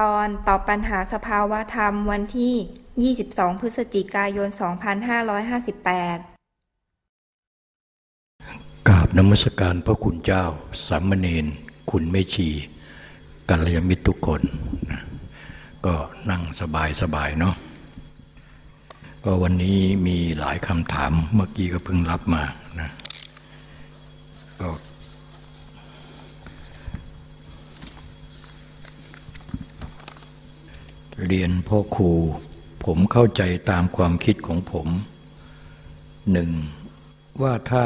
ตอนตอบปัญหาสภาวะธรรมวันที่ 22 พฤศจิกายน 2558 กราบนมัสการพระคุณเจ้า สามเณรคุณไม่ชีกัลยาณมิตรทุกคนนะก็นั่งสบายสบายเนาะก็วันนี้มีหลายคำถามเมื่อกี้ก็เพิ่งรับมานะก็ เรียนพ่อครู ผมเข้าใจตามความคิดของผมหนึ่งว่าถ้า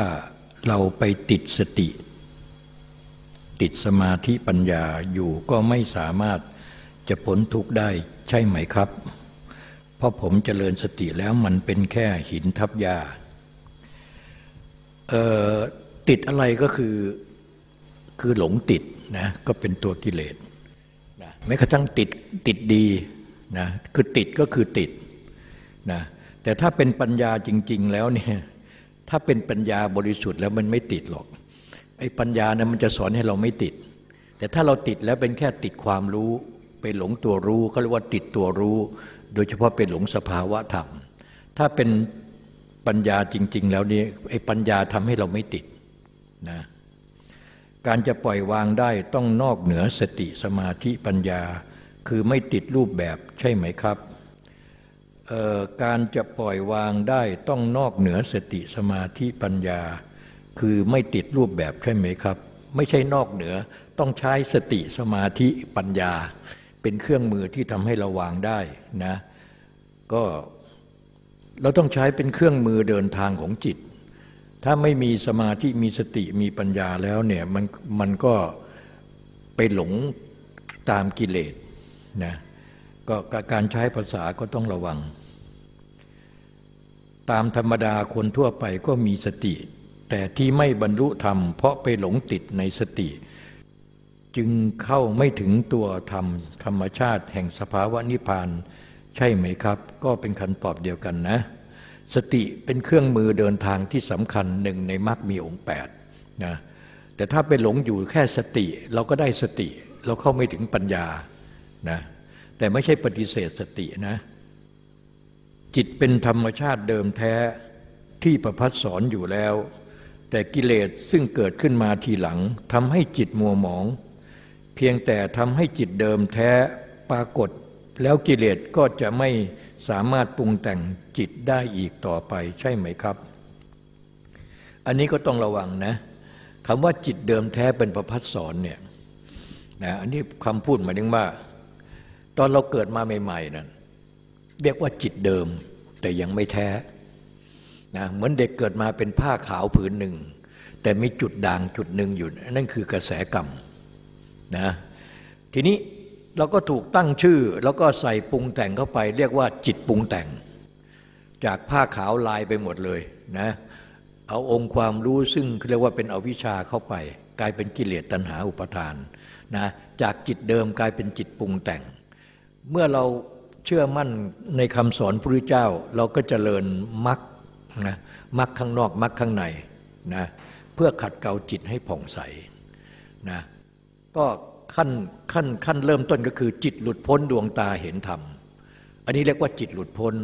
เราไปติดสติ ติดสมาธิปัญญาอยู่ก็ไม่สามารถจะพ้นทุกข์ได้ใช่ไหมครับ เพราะผมเจริญสติแล้วมันเป็นแค่หินทับยาติดอะไรก็คือคือหลงติดนะก็เป็นตัวกิเลสนะแม้กระทั่งติดติดดี นะคือติดก็คือติดนะแต่ถ้าเป็นปัญญาจริง ๆ แล้วเนี่ยถ้าเป็นปัญญาบริสุทธิ์แล้วมันไม่ติดหรอกไอ้ปัญญานะมันจะสอนให้เราไม่ติด แต่ถ้าเราติดแล้วเป็นแค่ติดความรู้ไปหลงตัวรู้เขาเรียกว่าติดตัวรู้ โดยเฉพาะเป็นหลงสภาวะธรรม ถ้าเป็นปัญญาจริง ๆ แล้วนี่ไอ้ปัญญาทำให้เราไม่ติดนะการจะปล่อยวางได้ต้องนอกเหนือสติสมาธิปัญญา คือไม่ติดรูปแบบใช่ไหมครับ การจะปล่อยวางได้ต้องนอกเหนือสติสมาธิปัญญา คือไม่ติดรูปแบบใช่ไหมครับ ไม่ใช่นอกเหนือต้องใช้สติสมาธิปัญญา เป็นเครื่องมือที่ทำให้เราวางได้นะก็เราต้องใช้เป็นเครื่องมือเดินทางของจิต ถ้าไม่มีสมาธิมีสติมีปัญญาแล้วเนี่ยมันมันก็ไปหลงตามกิเลส นะก็การใช้ภาษาก็ต้องระวัง ตามธรรมดาคนทั่วไปก็มีสติ แต่ที่ไม่บรรลุธรรม เพราะไปหลงติดในสติ จึงเข้าไม่ถึงตัวธรรม ธรรมชาติแห่งสภาวะนิพพาน ใช่ไหมครับ ก็เป็นคันตอบเดียวกันนะ สติเป็นเครื่องมือเดินทางที่สำคัญหนึ่งในมรรคมีองค์แปดนะแต่ถ้าไปหลงอยู่แค่สติ เราก็ได้สติ เราเข้าไม่ถึงปัญญา นะแต่ไม่ใช่ปฏิเสธสตินะ จิตเป็นธรรมชาติเดิมแท้ที่ประพัดสอนอยู่แล้ว แต่กิเลสซึ่งเกิดขึ้นมาทีหลังทำให้จิตมัวหมอง เพียงแต่ทำให้จิตเดิมแท้ปรากฏ แล้วกิเลสก็จะไม่สามารถปรุงแต่งจิตได้อีกต่อไปใช่ไหมครับ อันนี้ก็ต้องระวังนะคำว่าจิตเดิมแท้เป็นประพัดสอนเนี่ยนะอันนี้คำพูดหมายถึงว่า ตอนเราเกิดมาใหม่ๆนั้นเรียกว่าจิตเดิม แต่ยังไม่แท้นะเหมือนเด็กเกิดมาเป็นผ้าขาวผืนหนึ่ง แต่มีจุดด่างจุดหนึ่งอยู่ นั่นคือกระแสกรรมนะทีนี้เราก็ถูกตั้งชื่อ แล้วก็ใส่ปรุงแต่งเข้าไป เรียกว่าจิตปรุงแต่ง จากผ้าขาวลายไปหมดเลยนะเอาองค์ความรู้ซึ่งเรียกว่าเป็นอวิชชาเข้าไป กลายเป็นกิเลสตัณหาอุปทานนะจากจิตเดิมกลายเป็นจิตปรุงแต่ง เมื่อเราเชื่อมั่นในคำสอนพระพุทธเจ้า เราก็จเจริญมรรคนะมรรคข้างนอกมรรคข้างในนะเพื่อขัดเกลาจิตให้ผ่องใสนะก็ขั้นขั้นขั้นเริ่มต้นก็คือ จิตหลุดพ้นดวงตาเห็นธรรม อันนี้เรียกว่าจิตหลุดพ้น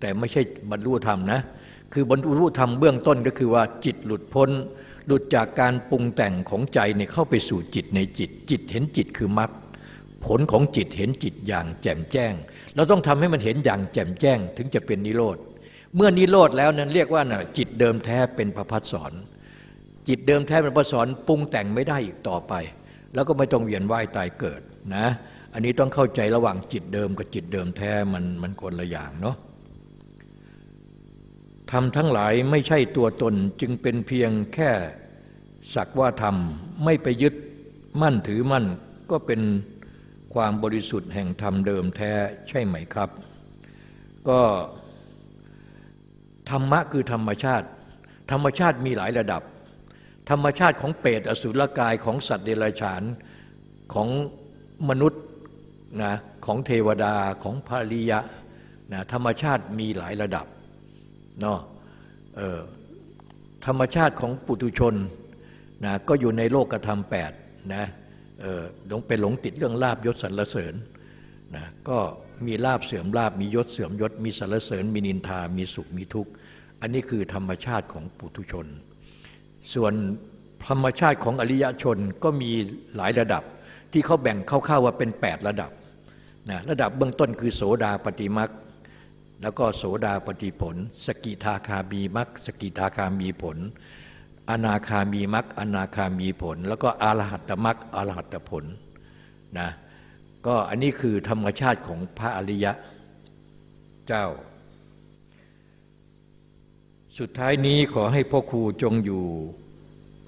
แต่ไม่ใช่บรรลุธรรมนะคือบรรลุธรรมเบื้องต้นก็คือว่าจิตหลุดพ้น หลุดจากการปรุงแต่งของใจเนี่ยเข้าไปสู่จิตในจิต จิตเห็นจิตคือมรรค ผลของจิตเห็นจิตอย่างแจ่มแจ้ง เราต้องทำให้มันเห็นอย่างแจ่มแจ้ง ถึงจะเป็นนิโรธ เมื่อนิโรธแล้วนั้นเรียกว่านะจิตเดิมแท้เป็นพระพัฒสอน จิตเดิมแท้เป็นพระสอนปรุงแต่งไม่ได้อีกต่อไป แล้วก็ไม่ต้องเวียนว่ายตายเกิดนะ อันนี้ต้องเข้าใจระหว่างจิตเดิมกับจิตเดิมแท้มันมันคนละอย่างเนาะทำทั้งหลายไม่ใช่ตัวตนจึงเป็นเพียงแค่สักว่าทำไม่ไปยึดมั่นถือมั่นก็เป็น ความบริสุทธิ์แห่งธรรมเดิมแท้ใช่ไหมครับ ก็ธรรมะคือธรรมชาติ ธรรมชาติมีหลายระดับ ธรรมชาติของเปรตอสุรกายของสัตว์เดรัจฉานของมนุษย์นะของเทวดาของภริยะนะธรรมชาติมีหลายระดับเนาะธรรมชาติของปุถุชนนะก็อยู่ในโลกธรรมแปดนะ หลงไปหลงติดเรื่องลาบยศสรรเสริญนะก็มีลาบเสื่อมลาบมียศเสื่อมยศ มีสรรเสริญ มีนินทา มีสุขมีทุกข์ อันนี้คือธรรมชาติของปุถุชน ส่วนธรรมชาติของอริยชนก็มีหลายระดับที่เขาแบ่งเข้าๆว่าเป็น 8 ระดับนะระดับเบื้องต้นคือโสดาปฏิมักแล้วก็โสดาปฏิผล สกิทาคามีมักสกิทาคามีผล อนาคามีมรักอนาคามีผล แล้วก็อรหัตตมักอรหัตตผลนะก็อันนี้คือธรรมชาติของพระอริยะเจ้า สุดท้ายนี้ขอให้พ่อครูจงอยู่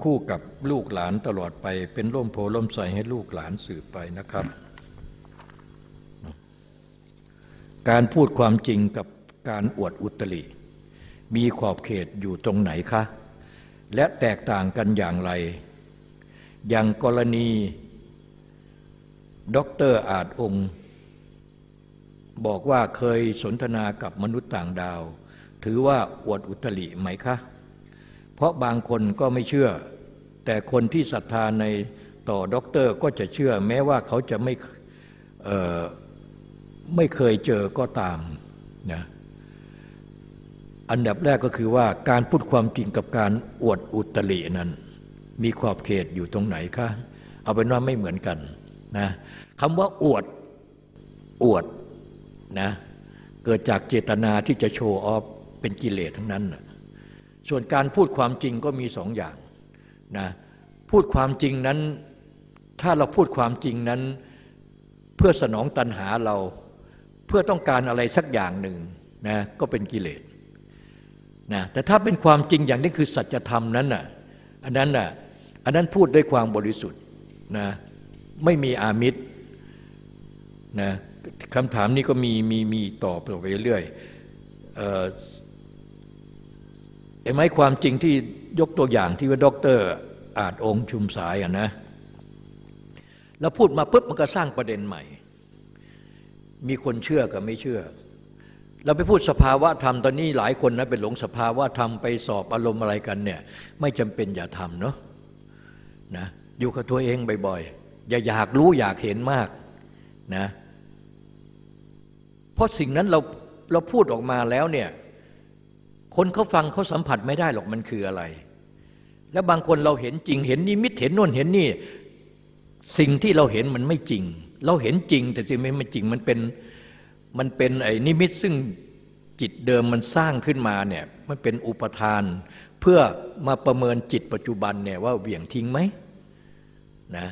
คู่กับลูกหลานตลอดไป เป็นร่มโพธิ์ร่มไทรให้ลูกหลานสืบไปนะครับ การพูดความจริงกับการอวดอุตริ มีขอบเขตอยู่ตรงไหนคะ และแตกต่างกันอย่างไร อย่างกรณีด็อกเตอร์อาจองค์ บอกว่าเคยสนทนากับมนุษย์ต่างดาว ถือว่าอวดอุตริไหมคะ เพราะบางคนก็ไม่เชื่อ แต่คนที่ศรัทธาในต่อด็อกเตอร์ก็จะเชื่อ แม้ว่าเขาจะไม่ไม่เคยเจอก็ตามนะ อันดับแรกก็คือว่าการพูดความจริงกับการอวดอุตรินั้น มีขอบเขตอยู่ตรงไหนคะเอาเป็นว่าไม่เหมือนกันนะคำว่าอวดอวดนะเกิดจากเจตนาที่จะโชว์ออฟเป็นกิเลสทั้งนั้นนะส่วนการพูดความจริงก็มีสองอย่างนะพูดความจริงนั้น ถ้าเราพูดความจริงนั้น เพื่อสนองตัณหาเราเพื่อต้องการอะไรสักอย่างหนึ่งนะก็เป็นกิเลส นะแต่ถ้าเป็นความจริงอย่างนี้คือสัจธรรมนั้นน่ะอันนั้นน่ะอันนั้นพูดด้วยความบริสุทธิ์นะไม่มีอามิสนะคำถามนี้ก็มีมีมีต่อไปเรื่อยเอ่อไหมความจริงที่ยกตัวอย่างที่ว่าด็อกเตอร์อาจองค์ชุมสายอะนะแล้วพูดมาปุ๊บมันก็สร้างประเด็นใหม่ มีคนเชื่อกับไม่เชื่อ เราไปพูดสภาวะธรรมตอนนี้หลายคนนะเป็นหลงสภาวะธรรมไปสอบอารมณ์อะไรกันเนี่ยไม่จำเป็นอย่าทำเนาะนะอยู่กับตัวเองบ่อยๆอย่าอยากรู้อยากเห็นมากนะเพราะสิ่งนั้นเราเราพูดออกมาแล้วเนี่ยคนเขาฟังเขาสัมผัสไม่ได้หรอกมันคืออะไร แล้วบางคนเราเห็นจริงเห็นนิมิตเห็นน่นเห็นนี่ สิ่งที่เราเห็นมันไม่จริง เราเห็นจริงแต่จริงไม่ไม่จริงมันเป็น มันเป็นไอ้นิมิตซึ่งจิตเดิมมันสร้างขึ้นมาเนี่ยมันเป็นอุปทาน เพื่อมาประเมินจิตปัจจุบันเนี่ยว่าเหวี่ยงทิ้งไหมนะ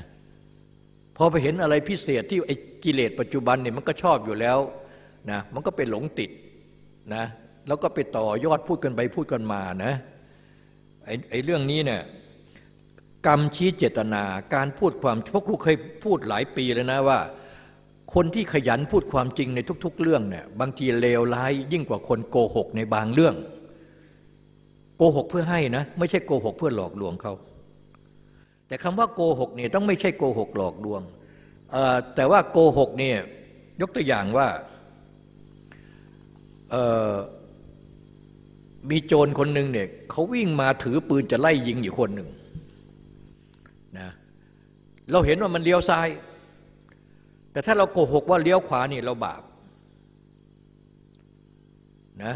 พอไปเห็นอะไรพิเศษที่ไอ้กิเลสปัจจุบันเนี่ยมันก็ชอบอยู่แล้วนะมันก็เป็นหลงติดนะแล้วก็ไปต่อยอดพูดกันไปพูดกันมานะไอ้ไอ้เรื่องนี้เนี่ยกรรมชี้เจตนาการพูดความพวกครูเคยพูดหลายปีแล้วนะว่า คนที่ขยันพูดความจริงในทุก ๆ เรื่องเนี่ยบางทีเลวร้ายยิ่งกว่าคนโกหกในบางเรื่อง โกหกเพื่อให้นะ ไม่ใช่โกหกเพื่อหลอกลวงเขา แต่คำว่าโกหกเนี่ยต้องไม่ใช่โกหกหลอกลวง แต่ว่าโกหกเนี่ยยกตัวอย่างว่ามีโจรคนหนึ่งเนี่ยเขาวิ่งมาถือปืนจะไล่ยิงอยู่คนหนึ่งนะเราเห็นว่ามันเลี้ยวซ้าย แต่ถ้าเราโกหกว่าเลี้ยวขวานี่เราบาปนะ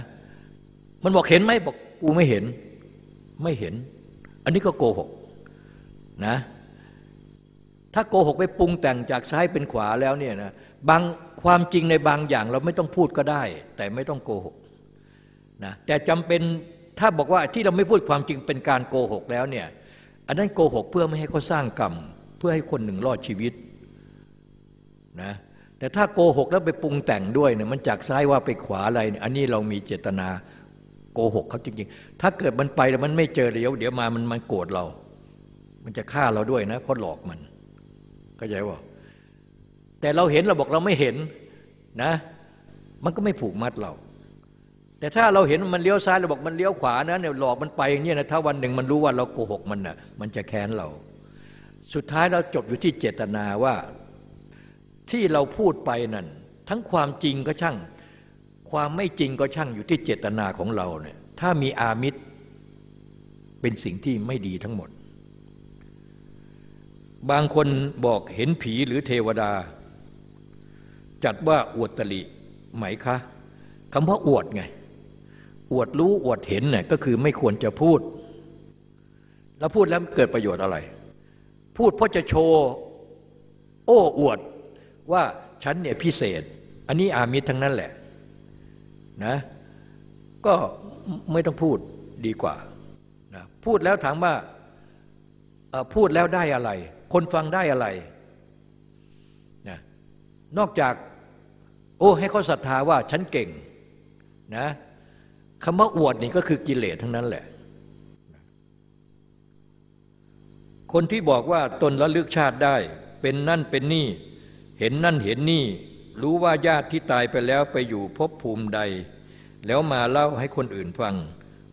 มันบอกเห็นไหมบอกกูไม่เห็น ไม่เห็น อันนี้ก็โกหกนะถ้าโกหกไปปรุงแต่งจากซ้ายเป็นขวาแล้วเนี่ยนะบางความจริงในบางอย่างเราไม่ต้องพูดก็ได้ แต่ไม่ต้องโกหกนะแต่จำเป็นถ้าบอกว่าที่เราไม่พูดความจริงเป็นการโกหกแล้วเนี่ยอันนั้นโกหกเพื่อไม่ให้เขาสร้างกรรม เพื่อให้คนหนึ่งรอดชีวิต นะแต่ถ้าโกหกแล้วไปปรุงแต่งด้วยเนี่ยมันจากซ้ายว่าไปขวาอะไรอันนี้เรามีเจตนาโกหกเขาจริงๆ ถ้าเกิดมันไปแล้วมันไม่เจอเดี๋ยวเดี๋ยวมามันมันโกรธเรา มันจะฆ่าเราด้วยนะเพราะหลอกมันเข้าใจว่าแต่เราเห็นเราบอกเราไม่เห็นนะ มันก็ไม่ผูกมัดเรา แต่ถ้าเราเห็นมันเลี้ยวซ้ายเราบอกมันเลี้ยวขวานะเนี่ยหลอกมันไปอย่างนี้นะถ้าวันหนึ่งมันรู้ว่าเราโกหกมันนะ่ะมันจะแค้นเรา สุดท้ายเราจบอยู่ที่เจตนาว่า ที่เราพูดไปนั่นทั้งความจริงก็ช่าง ความไม่จริงก็ช่างอยู่ที่เจตนาของเราเนี่ยถ้ามีอามิตรเป็นสิ่งที่ไม่ดีทั้งหมด บางคนบอกเห็นผีหรือเทวดา จัดว่าอวดตลิไหมคะคำว่าอวดไง อวดรู้อวดเห็นเนี่ยก็คือไม่ควรจะพูด แล้วพูดแล้วเกิดประโยชน์อะไร พูดเพราะจะโชว์ โอ้อวด ว่าฉันเนี่ยพิเศษ อันนี้อามิตรทั้งนั้นแหละนะก็ไม่ต้องพูดดีกว่านะพูดแล้วถามว่าพูดแล้วได้อะไร คนฟังได้อะไรนะนอกจาก โอ้ให้เขาศรัทธาว่าฉันเก่งนะคำว่าอวดนี่ก็คือกิเลสทั้งนั้นแหละ คนที่บอกว่าตนระลึกชาติได้ เป็นนั่นเป็นนี่ เห็นนั่นเห็นนี่ รู้ว่าญาติที่ตายไปแล้วไปอยู่ภพภูมิใด แล้วมาเล่าให้คนอื่นฟัง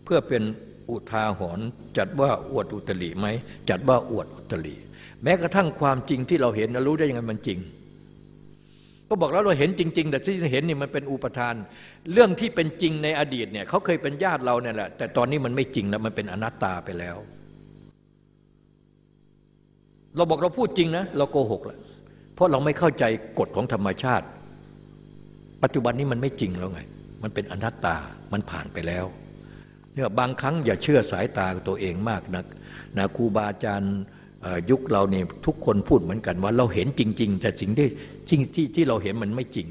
เพื่อเป็นอุทาหรณ์จัดว่าอวดอุตริไหมจัดว่าอวดอุตริแม้กระทั่งความจริงที่เราเห็นรู้ได้ยังไงมันจริง ก็บอกแล้วเราเห็นจริง ๆ แต่ที่เห็นนี่มันเป็นอุปทาน เรื่องที่เป็นจริงในอดีตเนี่ยเขาเคยเป็นญาติเราเนี่ยแหละ แต่ตอนนี้มันไม่จริงแล้วมันเป็นอนัตตาไปแล้ว เราบอกเราพูดจริงนะ เราโกหกแล้ว เพราะเราไม่เข้าใจกฎของธรรมชาติ ปัจจุบันนี้มันไม่จริงแล้วไง มันเป็นอนัตตา มันผ่านไปแล้ว เนี่ยบางครั้งอย่าเชื่อสายตาตัวเองมากนักนะครูบาอาจารย์ยุคเราเนี่ยทุกคนพูดเหมือนกันว่าเราเห็นจริง ๆ แต่สิ่งที่จริงที่ที่เราเห็นมันไม่จริง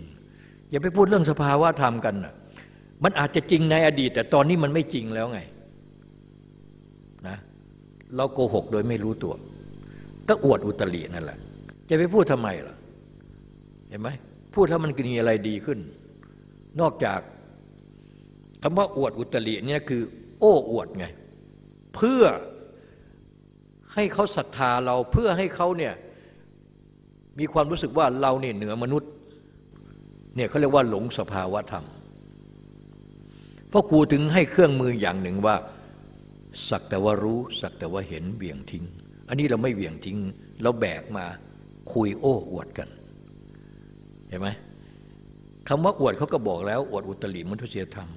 อย่าไปพูดเรื่องสภาวะธรรมกันนะมันอาจจะจริงในอดีต แต่ตอนนี้มันไม่จริงแล้วไงนะเราโกหกโดยไม่รู้ตัว ก็อวดอุตรินั่นแหละ จะไปพูดทำไมล่ะ เห็นไหมพูดถ้ามันมีอะไรดีขึ้น นอกจากคำว่าอวดอุตริเนี่ยคือ โอ้อวดไง เพื่อให้เขาศรัทธาเราเพื่อให้เขาเนี่ยมีความรู้สึกว่าเราเนี่ยเหนือมนุษย์เนี่ยเขาเรียกว่าหลงสภาวะธรรมเพราะครูถึงให้เครื่องมืออย่างหนึ่งว่า สักแต่ว่ารู้ สักแต่ว่าเห็นเบี่ยงทิ้ง อันนี้เราไม่เบี่ยงทิ้ง เราแบกมา คุยโอ้อวดกัน เห็นไหมคำว่าอวดเขาก็บอกแล้ว อวดอุตริมนุษยธรรม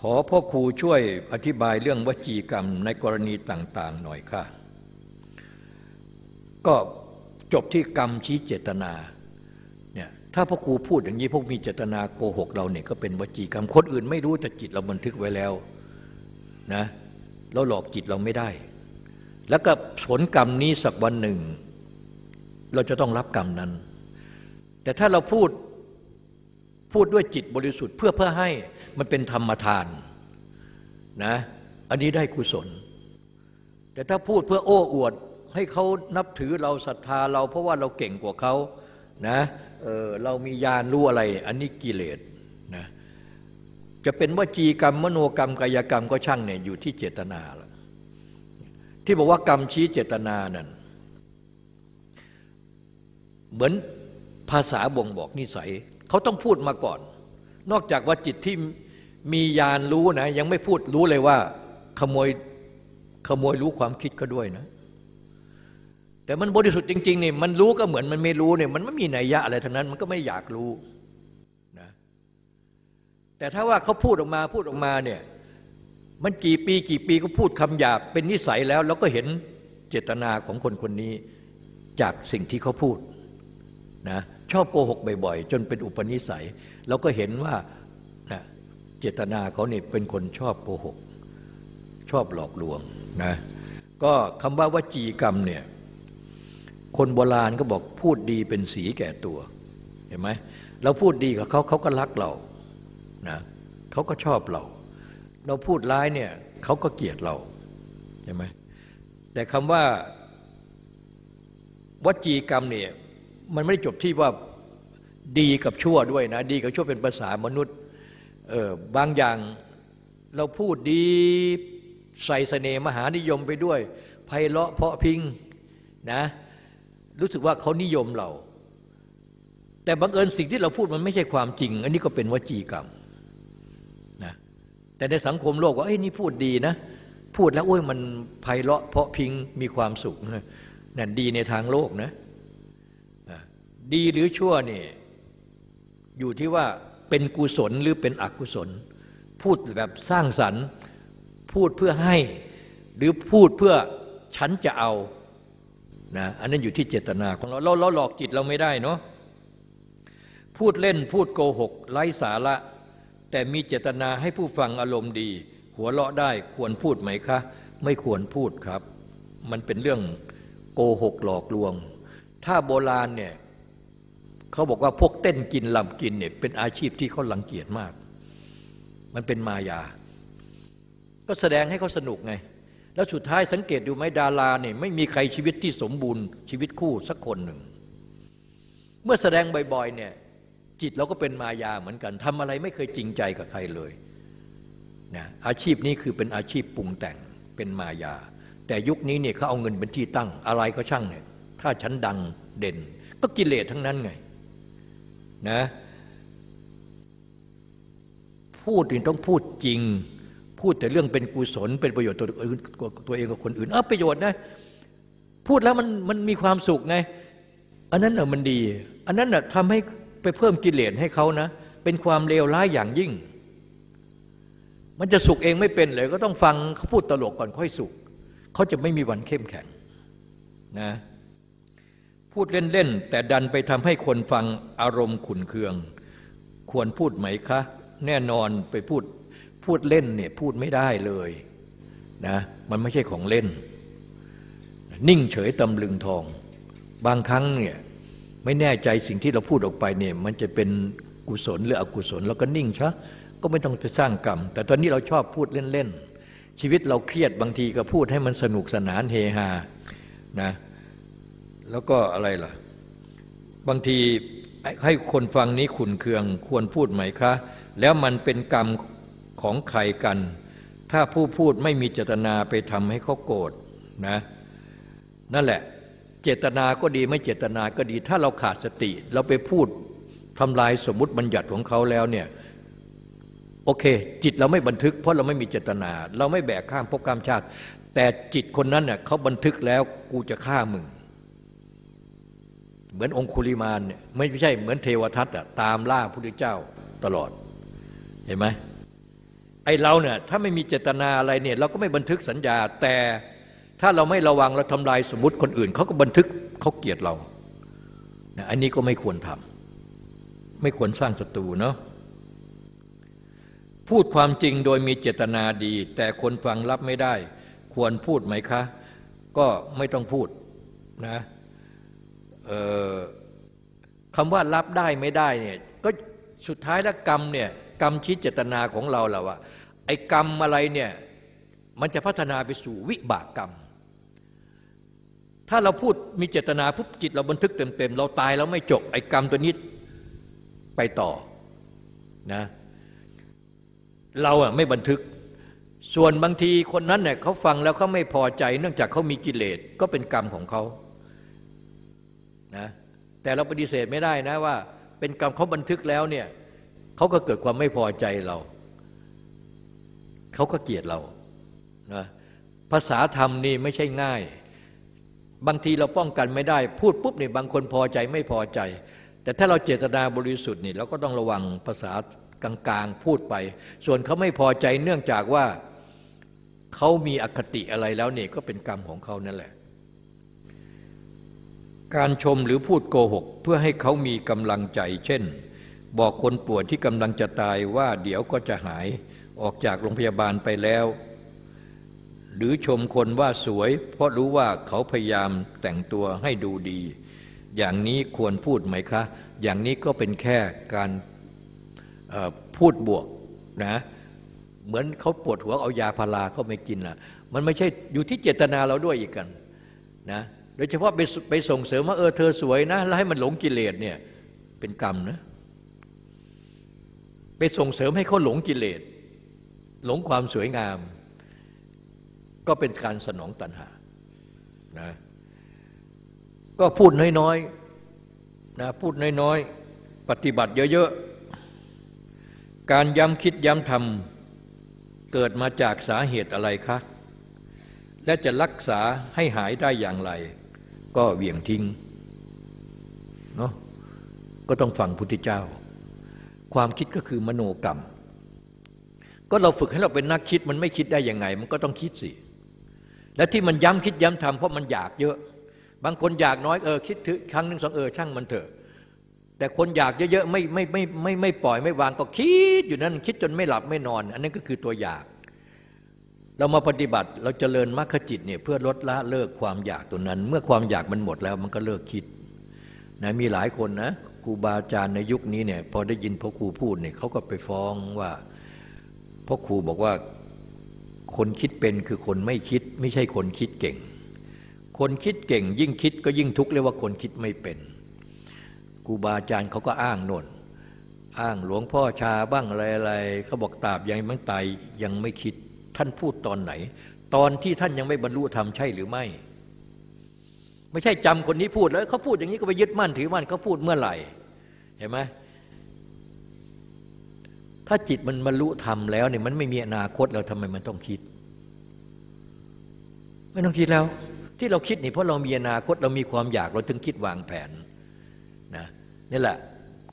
ขอพ่อครูช่วยอธิบายเรื่องวจีกรรมในกรณีต่าง ๆ หน่อยค่ะ ก็จบที่กรรมชี้เจตนาเนี่ยถ้าพ่อครูพูดอย่างนี้พวกมีเจตนาโกหกเราเนี่ยก็เป็นวจีกรรมคนอื่นไม่รู้แต่จิตเราบันทึกไว้แล้วนะเราหลอกจิตเราไม่ได้ แล้วก็ผลกรรมนี้สักวันหนึ่ง เราจะต้องรับกรรมนั้น แต่ถ้าเราพูดพูดด้วยจิตบริสุทธิ์เพื่อเพื่อให้มันเป็นธรรมทานนะอันนี้ได้กุศล แต่ถ้าพูดเพื่อโอ้อวด ให้เขานับถือเราศรัทธาเราเพราะว่าเราเก่งกว่าเขานะเออเรามีญาณรู้อะไร อันนี้กิเลสนะจะเป็นวจีกรรมมโนกรรมกายกรรมก็ช่างเนี่ยอยู่ที่เจตนาล ที่บอกว่ากรรมชี้เจตนานั่นเหมือนภาษาบ่งบอกนิสัย เขาต้องพูดมาก่อน นอกจากว่าจิตที่มียานรู้นะ ยังไม่พูดรู้เลยว่า ขโมยขโมยรู้ความคิดเขาด้วยนะ แต่มันบริสุทธิ์จริงๆนี่มันรู้ก็เหมือนมันไม่รู้เนี่ยมันไม่มีนัยยะอะไรทั้งนั้น มันก็ไม่อยากรู้นะแต่ถ้าว่าเขาพูดออกมาพูดออกมาเนี่ย มันกี่ปีกี่ปีก็พูดคำหยาบเป็นนิสัยแล้ว แล้วก็เห็นเจตนาของคนคนนี้จากสิ่งที่เขาพูดนะชอบโกหกบ่อยๆ จนเป็นอุปนิสัย เราก็เห็นว่านะเจตนาเขาเนี่ยเป็นคนชอบโกหก ชอบหลอกลวงนะก็คำว่าวจีกรรมเนี่ยคนโบราณก็บอกพูดดีเป็นสีแก่ตัวเห็นไหมเราพูดดีกับเขาเขาก็รักเรานะเขาก็ชอบเรา เราพูดร้ายเนี่ยเขาก็เกลียดเราเห็นไหมแต่คำว่าวจีกรรมเนี่ยมันไม่ได้จบที่ว่าดีกับชั่วด้วยนะ ดีกับชั่วเป็นภาษามนุษย์เออบางอย่างเราพูดดีใส่เสน่ห์มหานิยมไปด้วยไพเราะเพาะพิงนะรู้สึกว่าเขานิยมเรา แต่บังเอิญสิ่งที่เราพูดมันไม่ใช่ความจริง อันนี้ก็เป็นวจีกรรม แต่ในสังคมโลกว่าเอ้ยนี่พูดดีนะ พูดแล้วโอ้ยมันไพเราะเพาะพิงมีความสุขนั่นดีในทางโลกนะ ดีหรือชั่วนี่อยู่ที่ว่าเป็นกุศลหรือเป็นอกุศล พูดแบบสร้างสรรค์ พูดเพื่อให้ หรือพูดเพื่อฉันจะเอานะอันนั้นอยู่ที่เจตนาของเราเราเราหลอกจิตเราไม่ได้เนาะพูดเล่นพูดโกหกไร้สาระ แต่มีเจตนาให้ผู้ฟังอารมณ์ดี หัวเราะได้ควรพูดไหมคะ ไม่ควรพูดครับ มันเป็นเรื่องโกหกหลอกลวง ถ้าโบราณเนี่ยเขาบอกว่าพวกเต้นกินลำกินเนี่ยเป็นอาชีพที่เขาลังเกียจมาก มันเป็นมายา ก็แสดงให้เขาสนุกไง แล้วสุดท้ายสังเกตดูไหมดาราเนี่ยไม่มีใครชีวิตที่สมบูรณ์ชีวิตคู่สักคนหนึ่ง เมื่อแสดงบ่อยๆเนี่ย จิตเราก็เป็นมายาเหมือนกันทำอะไรไม่เคยจริงใจกับใครเลยนะอาชีพนี้คือเป็นอาชีพปรุงแต่งเป็นมายา แต่ยุคนี้เนี่ยเขาเอาเงินเป็นที่ตั้งอะไรก็ช่างเนี่ยถ้าฉันดังเด่น ก็กิเลสทั้งนั้นไงนะพูดต้องพูดจริง พูดแต่เรื่องเป็นกุศลเป็นประโยชน์ตัวตัวเองกับคนอื่นเออประโยชน์นะพูดแล้วมันมันมีความสุขไง อันนั้นเน่ะมันดี อันนั้นน่ะทำให้ ไปเพิ่มกิเลสให้เขานะ เป็นความเลวร้ายอย่างยิ่ง มันจะสุขเองไม่เป็นเลย ก็ต้องฟังเขาพูดตลกก่อนค่อยสุขเขาจะไม่มีวันเข้มแข็งนะพูดเล่น ๆ แต่ดันไปทำให้คนฟังอารมณ์ขุนเคือง ควรพูดไหมคะ แน่นอนไปพูดพูดเล่นเนี่ยพูดไม่ได้เลยนะมันไม่ใช่ของเล่น นิ่งเฉยตำลึงทอง บางครั้งเนี่ย ไม่แน่ใจสิ่งที่เราพูดออกไปเนี่ยมันจะเป็นกุศลหรืออกุศลแล้วก็นิ่งชะก็ไม่ต้องไปสร้างกรรม แต่ตอนนี้เราชอบพูดเล่นๆชีวิตเราเครียดบางทีก็พูดให้มันสนุกสนานเฮฮานะแล้วก็อะไรล่ะ บางทีให้คนฟังนี้ขุนเคืองควรพูดไหมคะ แล้วมันเป็นกรรมของใครกัน ถ้าผู้พูดไม่มีเจตนาไปทำให้เขาโกรธนะ นั่นแหละ เจตนาก็ดีไม่เจตนาก็ดี ถ้าเราขาดสติ เราไปพูดทำลายสมมุติบัญญัติของเขาแล้วเนี่ยโอเค จิตเราไม่บันทึกเพราะเราไม่มีเจตนา เราไม่แบกข้ามภพกรรมชาติ แต่จิตคนนั้นเน่ยเขาบันทึกแล้วกูจะฆ่ามึง เหมือนองคุลิมานเนี่ยไม่ใช่เหมือนเทวทัตอะตามล่าพระพุทธเจ้าตลอดเห็นไหมไอเราเนี่ยถ้าไม่มีเจตนาอะไรเนี่ยเราก็ไม่บันทึกสัญญาแต่ ถ้าเราไม่ระวังเราทำลายสมมติคนอื่นเขาก็บันทึกเขาเกลียดเรานะอันนี้ก็ไม่ควรทำไม่ควรสร้างศัตรูเนาะพูดความจริงโดยมีเจตนาดี แต่คนฟังรับไม่ได้ ควรพูดไหมคะ ก็ไม่ต้องพูดนะคำว่ารับได้ไม่ได้เนี่ยก็สุดท้ายแล้วกรรมเนี่ยกรรมชี้เจตนาของเราแหละว่าไอ้กรรมอะไรเนี่ยมันจะพัฒนาไปสู่วิบากกรรม ถ้าเราพูดมีเจตนาปุ๊บจิตเราบันทึกเต็มๆเราตายแล้วไม่จบไอ้กรรมตัวนี้ไปต่อนะเราอะไม่บันทึก ส่วนบางทีคนนั้นเนี่ยเขาฟังแล้วเขาไม่พอใจเนื่องจากเขามีกิเลสก็เป็นกรรมของเขานะแต่เราปฏิเสธไม่ได้นะว่า เป็นกรรมเขาบันทึกแล้วเนี่ยเขาก็เกิดความไม่พอใจเราเขาก็เกลียดเรานะภาษาธรรมนี่ไม่ใช่ง่าย บางทีเราป้องกันไม่ได้ พูดปุ๊บเนี่ยบางคนพอใจไม่พอใจ แต่ถ้าเราเจตนาบริสุทธิ์นี่เราก็ต้องระวังภาษากลางๆพูดไป ส่วนเขาไม่พอใจเนื่องจากว่าเขามีอคติอะไรแล้วเนี่ยก็เป็นกรรมของเขานั่นแหละ การชมหรือพูดโกหก เพื่อให้เขามีกำลังใจ เช่น บอกคนป่วยที่กำลังจะตายว่าเดี๋ยวก็จะหายออกจากโรงพยาบาลไปแล้ว หรือชมคนว่าสวย เพราะรู้ว่าเขาพยายามแต่งตัวให้ดูดี อย่างนี้ควรพูดไหมคะ อย่างนี้ก็เป็นแค่การพูดบวกนะเหมือนเขาปวดหัวเอายาพาราเขาไม่กินล่ะ มันไม่ใช่อยู่ที่เจตนาเราด้วยอีกกันนะโดยเฉพาะไปไปส่งเสริมว่าเออเธอสวยนะ แล้วให้มันหลงกิเลสเนี่ยเป็นกรรมนะไปส่งเสริมให้เขาหลงกิเลสหลงความสวยงาม ก็เป็นการสนองตัณหานะก็พูดน้อยๆนะพูดน้อยๆ ปฏิบัติเยอะๆ การย้ำคิดย้ำทำเกิดมาจากสาเหตุอะไรคะ และจะรักษาให้หายได้อย่างไร ก็เวียงทิ้งเนาะก็ต้องฟังพุทธเจ้า ความคิดก็คือมโนกรรม ก็เราฝึกให้เราเป็นนักคิดมันไม่คิดได้ยังไง มันก็ต้องคิดสิ และที่มันย้ำคิดย้ำทำเพราะมันอยากเยอะ บางคนอยากน้อยเออคิดถึงครั้งหนึ่งสองเออช่างมันเถอะ แต่คนอยากเยอะๆไม่ไม่ไม่ไม่ไม่ปล่อยไม่วางก็คิดอยู่นั้นคิดจนไม่หลับไม่นอน อันนั้นก็คือตัวอยาก เรามาปฏิบัติเราจเจริญมรรคจิตเนี่ยเพื่อลดละเลิกความอยากตัวนั้น เมื่อความอยากมันหมดแล้วมันก็เลิกคิดนะมีหลายคนนะครูบาอาจารย์ในยุคนี้เนี่ยพอได้ยินพ่อครูพูดเนี่ยเขาก็ไปฟ้องว่าพ่อครูบอกว่า คนคิดเป็นคือคนไม่คิด ไม่ใช่คนคิดเก่ง คนคิดเก่ง ยิ่งคิดก็ยิ่งทุกข์เรียกว่าคนคิดไม่เป็นครูบาอาจารย์เขาก็อ้างโน่นอ้างหลวงพ่อชาบ้างอะไรๆเขาบอกตาบยังไม่ตายยังไม่คิด ท่านพูดตอนไหน ตอนที่ท่านยังไม่บรรลุธรรมใช่หรือไม่ ไม่ใช่จำคนนี้พูดแล้วเขาพูดอย่างนี้ก็ไปยึดมั่นถือมั่นเขาพูดเมื่อไหร่ เห็นไหม ถ้าจิตมันบรรลุธรรมแล้วเนี่ยมันไม่มีอนาคตแล้วทำไมมันต้องคิด ไม่ต้องคิดแล้ว ที่เราคิดนี่เพราะเรามีอนาคตเรามีความอยากเราถึงคิดวางแผนนะนี่แหละ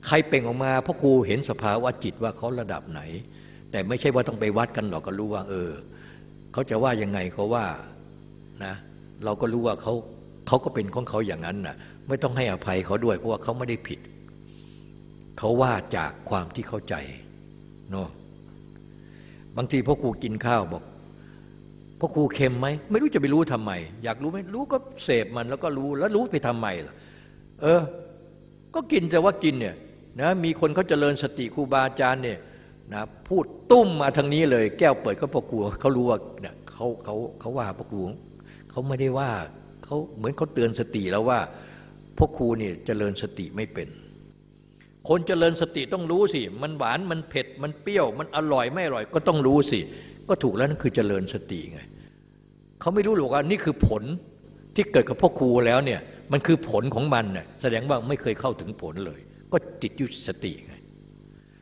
ใครเป่งออกมาพ่อครูเห็นสภาวะจิตว่าเขาระดับไหน แต่ไม่ใช่ว่าต้องไปวัดกันหรอกก็รู้ว่า เออเขาจะว่ายังไงเขาว่านะเราก็รู้ว่าเขาเขาก็เป็นของเขาอย่างนั้นนะไม่ต้องให้อภัยเขาด้วย เพราะว่าเขาไม่ได้ผิด เขาว่าจากความที่เข้าใจ นาะบางทีพ่อครูกินข้าวบอกพ่อครูเค็มไหมไม่รู้จะไปรู้ทำไม อยากรู้ไหมรู้ก็เสพมันแล้วก็รู้แล้วรู้ไปทำไมล่ะเออ ก็กินแต่ว่ากินเนี่ยนะมีคนเขาเจริญสติครูบาอาจารย์เนี่ยนะพูดตุ้มมาทางนี้เลย แก้วเปิดก็พ่อครูเขารู้ว่าเนี่ยเขาเขาเขาว่าพ่อครูเขาไม่ได้ว่าเขาเหมือนเขาเตือนสติแล้วว่าพ่อครูเนี่ยเจริญสติไม่เป็น คนเจริญสติต้องรู้สิ มันหวานมันเผ็ดมันเปรี้ยว มันอร่อยไม่อร่อย ก็ต้องรู้สิ ก็ถูกแล้วนั่นคือเจริญสติไงเขาไม่รู้หรอกว่านี่คือผลที่เกิดกับพ่อครูแล้วเนี่ยมันคือผลของมันเนี่ยแสดงว่าไม่เคยเข้าถึงผลเลย ก็ติดอยู่สติไง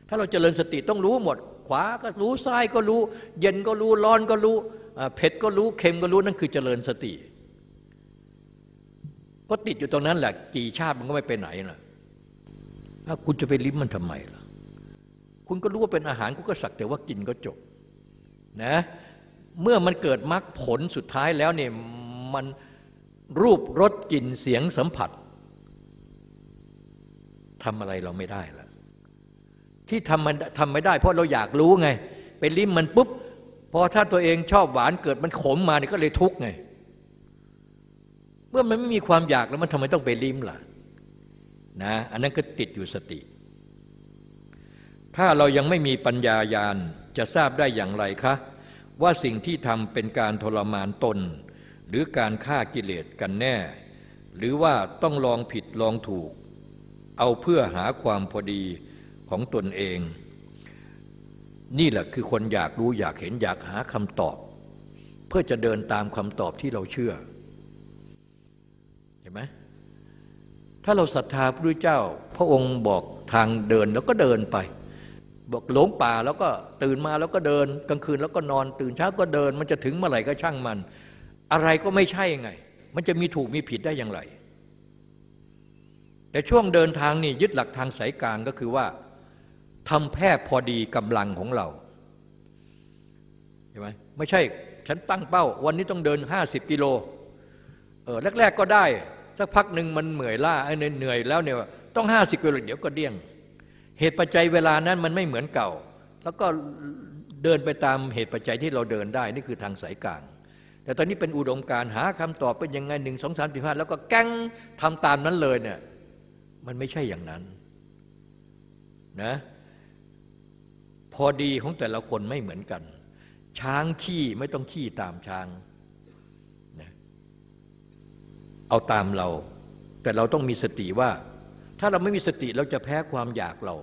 ถ้าเราเจริญสติต้องรู้หมด ขวาก็รู้ซ้ายก็รู้ เย็นก็รู้ร้อนก็รู้เผ็ดก็รู้เค็มก็รู้นั่นคือเจริญสติ ก็ติดอยู่ตรงนั้นแหละกี่ชาติมันก็ไม่ไปไหนล่ะ ถ้าคุณจะไปลิ้มมันทำไมล่ะ คุณก็รู้ว่าเป็นอาหารคุณก็สักแต่ว่ากินก็จบนะเมื่อมันเกิดมรรคผลสุดท้ายแล้วเนี่ยมันรูปรสกลิ่นเสียงสัมผัสทำอะไรเราไม่ได้ละที่ทำมันทำไม่ได้เพราะเราอยากรู้ไง ไปลิ้มมันปุ๊บพอถ้าตัวเองชอบหวานเกิดมันขมมาเนี่ยก็เลยทุกข์ไง เมื่อมันไม่มีความอยากแล้วมันทำไมต้องไปลิ้มล่ะ นะอันนั้นก็ติดอยู่สติ ถ้าเรายังไม่มีปัญญายาณจะทราบได้อย่างไรคะ ว่าสิ่งที่ทำเป็นการทรมานตน หรือการฆ่ากิเลสกันแน่ หรือว่าต้องลองผิดลองถูก เอาเพื่อหาความพอดีของตนเอง นี่แหละคือคนอยากรู้อยากเห็นอยากหาคำตอบ เพื่อจะเดินตามคำตอบที่เราเชื่อเห็นไหม ถ้าเราศรัทธาพระพุทธเจ้า พระองค์บอกทางเดินแล้วก็เดินไป บอกหลงป่าแล้วก็ตื่นมาแล้วก็เดิน กลางคืนแล้วก็นอนตื่นเช้าก็เดิน มันจะถึงเมื่อไหร่ก็ช่างมัน อะไรก็ไม่ใช่ไง มันจะมีถูกมีผิดได้อย่างไร แต่ช่วงเดินทางนี่ยึดหลักทางสายกลางก็คือว่าทำแพร่พอดีกำลังของเราใช่ไหมไม่ใช่ฉันตั้งเป้า วันนี้ต้องเดินห้าสิบกิโลเออแรก ๆ ก็ได้ สักพักหนึ่งมันเหนื่อยล้าไอ้เหนื่อยแล้วเนี่ยต้องห้าสิบกิโลเดี๋ยวก็เดี้ยง เหตุปัจจัยเวลานั้นมันไม่เหมือนเก่า แล้วก็เดินไปตามเหตุปัจจัยที่เราเดินได้นี่คือทางสายกลาง แต่ตอนนี้เป็นอุดมการหาคำตอบเป็นยังไงหนึ่งสองสามสี่ห้าแล้วก็แก้งทำตามนั้นเลยเนี่ยมันไม่ใช่อย่างนั้นนะพอดีของแต่ละคนไม่เหมือนกัน ช้างขี้ไม่ต้องขี้ตามช้าง เอาตามเรา แต่เราต้องมีสติว่า ถ้าเราไม่มีสติเราจะแพ้ความอยากเรา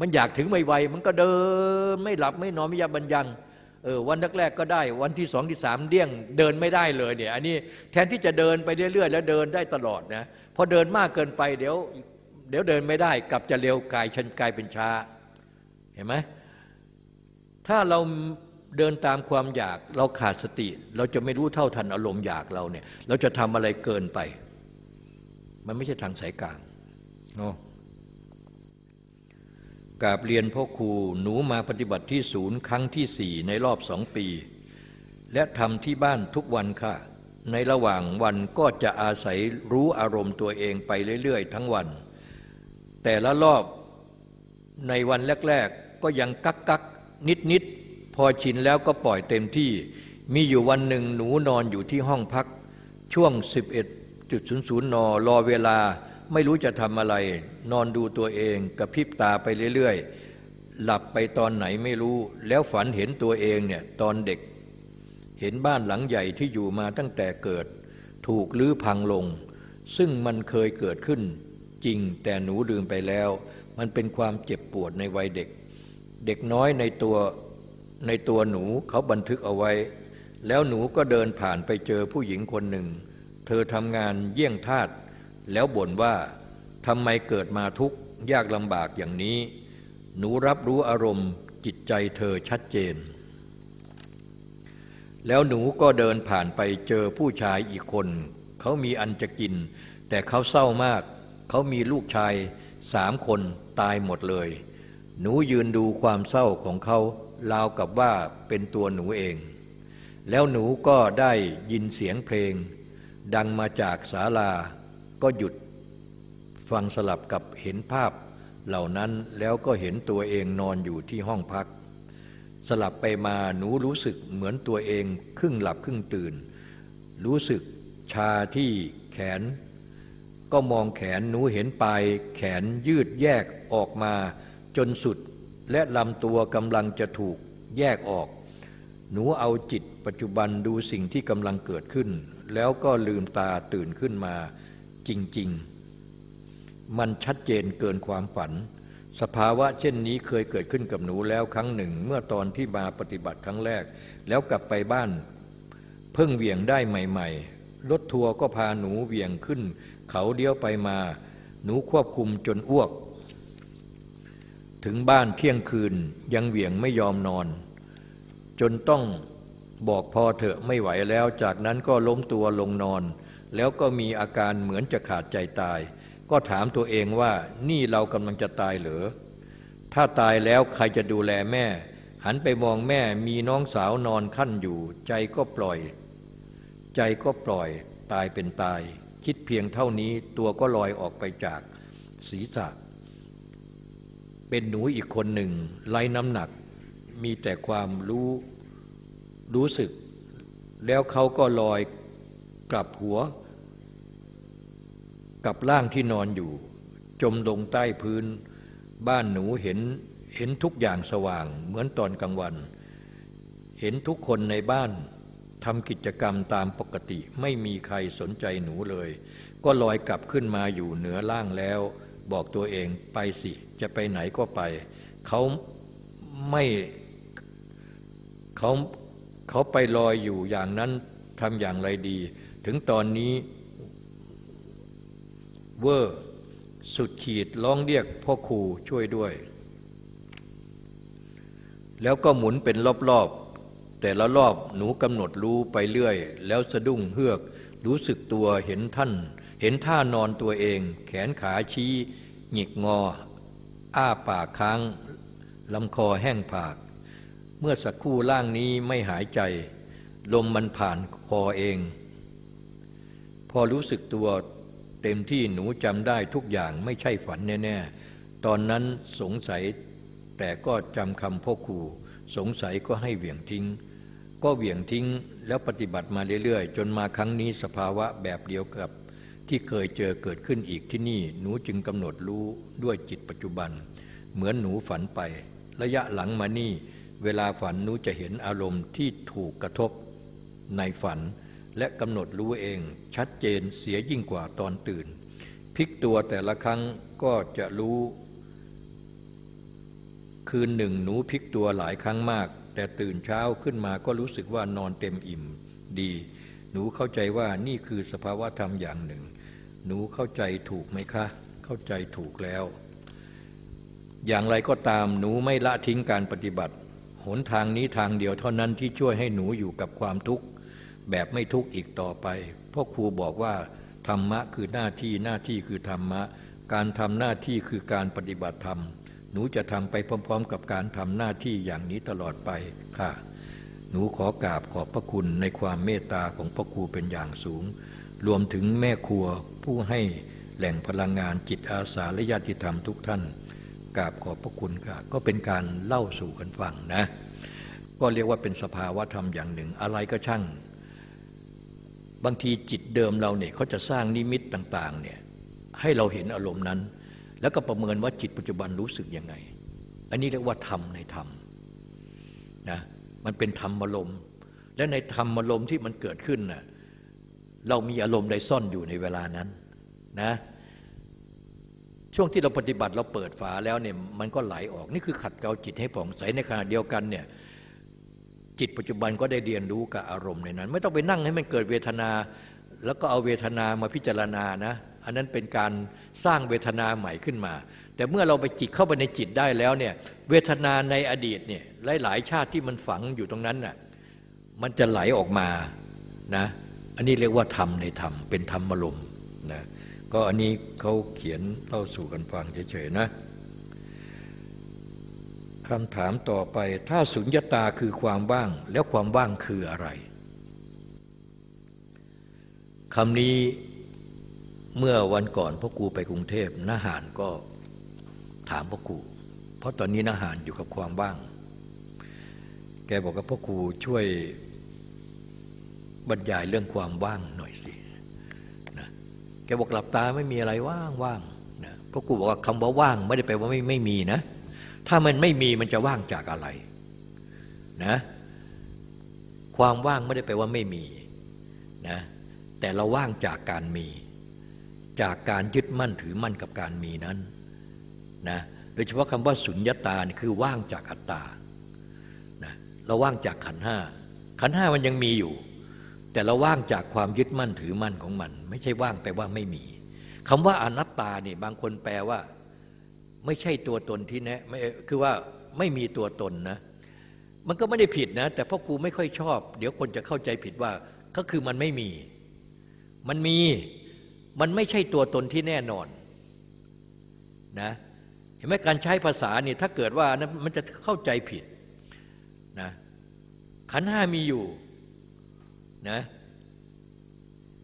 มันอยากถึงไม่ไวมันก็เดินไม่หลับไม่นอนไม่ยาบันยังเออวันแรกๆก็ได้ วันที่สองที่สามเดี่ยงเดินไม่ได้เลยเนี่ยอันนี้แทนที่จะเดินไปเรื่อยๆ แล้วเดินได้ตลอดนะพอเดินมากเกินไปเดี๋ยวเดี๋ยวเดินไม่ได้กลับจะเร็วกายชันกายเป็นช้า เห็นไหมถ้าเรา เดินตามความอยากเราขาดสติ เราจะไม่รู้เท่าทันอารมณ์อยากเราเนี่ย เราจะทำอะไรเกินไป มันไม่ใช่ทางสายกลางเนาะกาบเรียนพ่อครูหนูมาปฏิบัติที่ศูนย์ครั้งที่สี่ในรอบสองปี และทำที่บ้านทุกวันค่ะ ในระหว่างวันก็จะอาศัยรู้อารมณ์ตัวเองไปเรื่อยๆ ทั้งวันแแต่ละรอบในวันแรก ๆ ก็ยังกักกักนิดนิด พอชินแล้วก็ปล่อยเต็มที่ มีอยู่วันหนึ่งหนูนอนอยู่ที่ห้องพัก ช่วง 11.00 น รอเวลาไม่รู้จะทำอะไร นอนดูตัวเองกระพริบตาไปเรื่อยๆ หลับไปตอนไหนไม่รู้ แล้วฝันเห็นตัวเองเนี่ยตอนเด็ก เห็นบ้านหลังใหญ่ที่อยู่มาตั้งแต่เกิด ถูกลื้อพังลง ซึ่งมันเคยเกิดขึ้น จริงแต่หนูลืมไปแล้ว มันเป็นความเจ็บปวดในวัยเด็ก เด็กน้อยในตัว ในตัวหนูเขาบันทึกเอาไว้ แล้วหนูก็เดินผ่านไปเจอผู้หญิงคนหนึ่ง เธอทำงานเยี่ยงทาสแล้วบ่นว่าทำไมเกิดมาทุกข์ยากลำบากอย่างนี้ หนูรับรู้อารมณ์จิตใจเธอชัดเจน แล้วหนูก็เดินผ่านไปเจอผู้ชายอีกคน เขามีอันจะกิน แต่เขาเศร้ามาก เขามีลูกชายสามคนตายหมดเลย หนูยืนดูความเศร้าของเขา ราวกับว่าเป็นตัวหนูเอง แล้วหนูก็ได้ยินเสียงเพลง ดังมาจากศาลาก็หยุดฟังสลับกับเห็นภาพเหล่านั้นแล้วก็เห็นตัวเองนอนอยู่ที่ห้องพัก สลับไปมาหนูรู้สึกเหมือนตัวเองครึ่งหลับครึ่งตื่น รู้สึกชาที่แขน ก็มองแขนหนูเห็นปลายแขนยืดแยกออกมาจนสุด และลำตัวกำลังจะถูกแยกออก หนูเอาจิตปัจจุบันดูสิ่งที่กำลังเกิดขึ้น แล้วก็ลืมตาตื่นขึ้นมาจริง ๆ มันชัดเจนเกินความฝัน สภาวะเช่นนี้เคยเกิดขึ้นกับหนูแล้วครั้งหนึ่ง เมื่อตอนที่มาปฏิบัติครั้งแรก แล้วกลับไปบ้าน เพิ่งเวียงได้ใหม่ ๆ รถทัวร์ก็พาหนูเวียงขึ้น เขาเดียวไปมา หนูควบคุมจนอ้วก ถึงบ้านเที่ยงคืนยังเหวี่ยงไม่ยอมนอน จนต้องบอกพอเถอะไม่ไหวแล้ว จากนั้นก็ล้มตัวลงนอน แล้วก็มีอาการเหมือนจะขาดใจตาย ก็ถามตัวเองว่านี่เรากำลังจะตายเหรอ ถ้าตายแล้วใครจะดูแลแม่ หันไปมองแม่มีน้องสาวนอนขั้นอยู่ ใจก็ปล่อย ใจก็ปล่อย ตายเป็นตาย คิดเพียงเท่านี้ตัวก็ลอยออกไปจากศีรษะ เป็นหนูอีกคนหนึ่งไร้น้ำหนัก มีแต่ความรู้รู้สึก แล้วเขาก็ลอยกลับหัว กับร่างที่นอนอยู่ จมลงใต้พื้น บ้านหนูเห็นเห็นทุกอย่างสว่างเหมือนตอนกลางวัน เห็นทุกคนในบ้านทำกิจกรรมตามปกติไม่มีใครสนใจหนูเลย ก็ลอยกลับขึ้นมาอยู่เหนือล่างแล้ว บอกตัวเองไปสิ จะไปไหนก็ไป เขาไม่เขาเขาไปลอยอยู่อย่างนั้นทำอย่างไรดี ถึงตอนนี้ เวอร์สุดขีดร้องเรียกพ่อครูช่วยด้วย แล้วก็หมุนเป็นรอบๆ แต่ละรอบหนูกำหนดรู้ไปเรื่อย แล้วสะดุ้งเฮือก รู้สึกตัวเห็นท่าน เห็นท่านอนตัวเอง แขนขาชี้ หงิกงอ อ้าปากค้างลำคอแห้งผาก เมื่อสักครู่ล่างนี้ไม่หายใจ ลมมันผ่านคอเอง พอรู้สึกตัวเต็มที่หนูจำได้ทุกอย่างไม่ใช่ฝันแน่ๆ ตอนนั้นสงสัยแต่ก็จำคำพ่อครูสงสัยก็ให้เหวี่ยงทิ้ง ก็เหวี่ยงทิ้งแล้วปฏิบัติมาเรื่อยๆ จนมาครั้งนี้สภาวะแบบเดียวกับ ที่เคยเจอเกิดขึ้นอีกที่นี่ หนูจึงกำหนดรู้ด้วยจิตปัจจุบัน เหมือนหนูฝันไป ระยะหลังมานี่ เวลาฝันหนูจะเห็นอารมณ์ที่ถูกกระทบ ในฝันและกำหนดรู้เอง ชัดเจนเสียยิ่งกว่าตอนตื่นพลิกตัวแต่ละครั้งก็จะรู้ คืนหนึ่งหนูพลิกตัวหลายครั้งมาก แต่ตื่นเช้าขึ้นมาก็รู้สึกว่านอนเต็มอิ่มดี หนูเข้าใจว่านี่คือสภาวะธรรมอย่างหนึ่ง หนูเข้าใจถูกไหมคะ เข้าใจถูกแล้ว อย่างไรก็ตามหนูไม่ละทิ้งการปฏิบัติ หนทางนี้ทางเดียวเท่านั้นที่ช่วยให้หนูอยู่กับความทุกข์ แบบไม่ทุกข์อีกต่อไปพ่อครูบอกว่า ธรรมะคือหน้าที่หน้าที่คือธรรมะ การทำหน้าที่คือการปฏิบัติธรรม หนูจะทำไปพร้อม ๆ กับการทำหน้าที่อย่างนี้ตลอดไปค่ะ หนูขอกราบขอบพระคุณในความเมตตาของพ่อครูเป็นอย่างสูง รวมถึงแม่ครัว ผู้ให้แหล่งพลังงานจิตอาสาและญาติธรรมทุกท่านกราบขอบพระคุณค่ะก็เป็นการเล่าสู่กันฟังนะ ก็เรียกว่าเป็นสภาวะธรรมอย่างหนึ่งอะไรก็ช่าง บางทีจิตเดิมเราเนี่ยเขาจะสร้างนิมิตต่างๆเนี่ยให้เราเห็นอารมณ์นั้น แล้วก็ประเมินว่าจิตปัจจุบันรู้สึกยังไง อันนี้เรียกว่าธรรมในธรรมนะมันเป็นธรรมอารมณ์และในธรรมอารมณ์ที่มันเกิดขึ้นน่ะ เรามีอารมณ์ใดซ่อนอยู่ในเวลานั้นนะช่วงที่เราปฏิบัติเราเปิดฝาแล้วเนี่ยมันก็ไหลออกนี่คือขัดเกลาจิตให้ผ่องใสในขณะเดียวกันเนี่ยจิตปัจจุบันก็ได้เรียนรู้กับอารมณ์ในนั้น ไม่ต้องไปนั่งให้มันเกิดเวทนา แล้วก็เอาเวทนามาพิจารณานะ อันนั้นเป็นการสร้างเวทนาใหม่ขึ้นมา แต่เมื่อเราไปจิตเข้าไปในจิตได้แล้วเนี่ยเวทนาในอดีตเนี่ยหลายๆชาติที่มันฝังอยู่ตรงนั้นน่ะมันจะไหลออกมานะ อันนี้เรียกว่าธรรมในธรรมเป็นธรรมอารมณ์นะก็อันนี้เขาเขียนเล่าสู่กันฟังเฉยๆนะคำถามต่อไปถ้าสุญญตาคือความว่าง แล้วความว่างคืออะไรคำนี้เมื่อวันก่อนพ่อครูไปกรุงเทพนาหารก็ถามพ่อครูเพราะตอนนี้นาหารอยู่กับความว่าง แกบอกกับพ่อครูช่วย บรรยายเรื่องความว่างหน่อยสินะแกบอกหลับตาไม่มีอะไรว่างว่างนะพ่อครูบอกว่าคำว่าว่างไม่ได้แปลว่าไม่ไม่มีนะ ถ้ามันไม่มีมันจะว่างจากอะไรนะความว่างไม่ได้แปลว่าไม่มีนะแต่เราว่างจากการมี จากการยึดมั่นถือมั่นกับการมีนั้นนะโดยเฉพาะคำว่าสุญญตานี่คือว่างจากอัตตานะเราว่างจากขันห้าขันห้ามันยังมีอยู่ แต่เราว่างจากความยึดมั่นถือมั่นของมัน ไม่ใช่ว่างแปลว่าไม่มีคำว่าอนัตตาเนี่ยบางคนแปลว่า ไม่ใช่ตัวตนที่แนะไม่คือว่าไม่มีตัวตนนะ มันก็ไม่ได้ผิดนะ แต่พ่อครูไม่ค่อยชอบ เดี๋ยวคนจะเข้าใจผิดว่าก็คือมันไม่มี มันมีมันไม่ใช่ตัวตนที่แน่นอนนะเห็นไหมการใช้ภาษาเนี่ยถ้าเกิดว่านะมันจะเข้าใจผิดนะขันห้ามีอยู่ นะ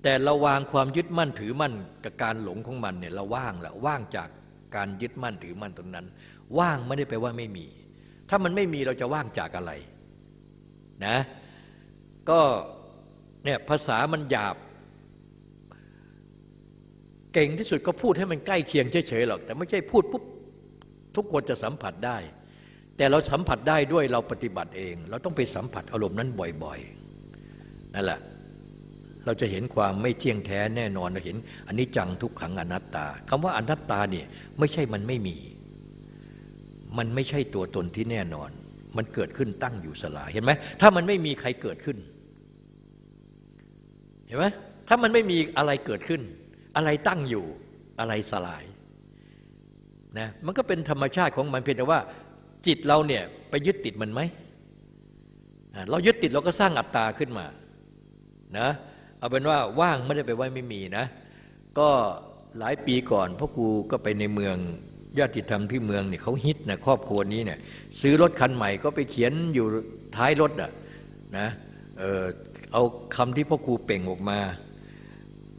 แต่เราวางความยึดมั่นถือมั่นกับการหลงของมันเนี่ยเราว่างแล้วว่างจากการยึดมั่นถือมั่นตรงนั้น ว่างไม่ได้แปลว่าไม่มี ถ้ามันไม่มีเราจะว่างจากอะไรนะก็เนี่ยภาษามันหยาบ เก่งที่สุดก็พูดให้มันใกล้เคียงเฉยๆหรอก แต่ไม่ใช่พูดปุ๊บทุกคนจะสัมผัสได้ แต่เราสัมผัสได้ด้วยเราปฏิบัติเอง เราต้องไปสัมผัสอารมณ์นั้นบ่อย ๆ นั่นแหละเราจะเห็นความไม่เที่ยงแท้แน่นอนเราเห็นอันนี้จังทุกขังอนัตตาคำว่าอนัตตาเนี่ยไม่ใช่มันไม่มี มันไม่ใช่ตัวตนที่แน่นอน มันเกิดขึ้นตั้งอยู่สลายเห็นไหมถ้ามันไม่มีใครเกิดขึ้น เห็นไหมถ้ามันไม่มีอะไรเกิดขึ้น อะไรตั้งอยู่อะไรสลายนะมันก็เป็นธรรมชาติของมันเพียงแต่ว่า จิตเราเนี่ยไปยึดติดมันไหมเรายึดติดเราก็สร้างอัตตาขึ้นมา นะเอาเป็นว่าว่างไม่ได้ไปไว้ไม่มีนะ ก็หลายปีก่อนพ่อครูก็ไปในเมืองญาติธรรมที่เมืองเนี่ยเขาฮิตนะครอบครัวนี้เนี่ยซื้อรถคันใหม่ก็ไปเขียนอยู่ท้ายรถอะนะเออเอาคำที่พ่อครูเป่งออกมา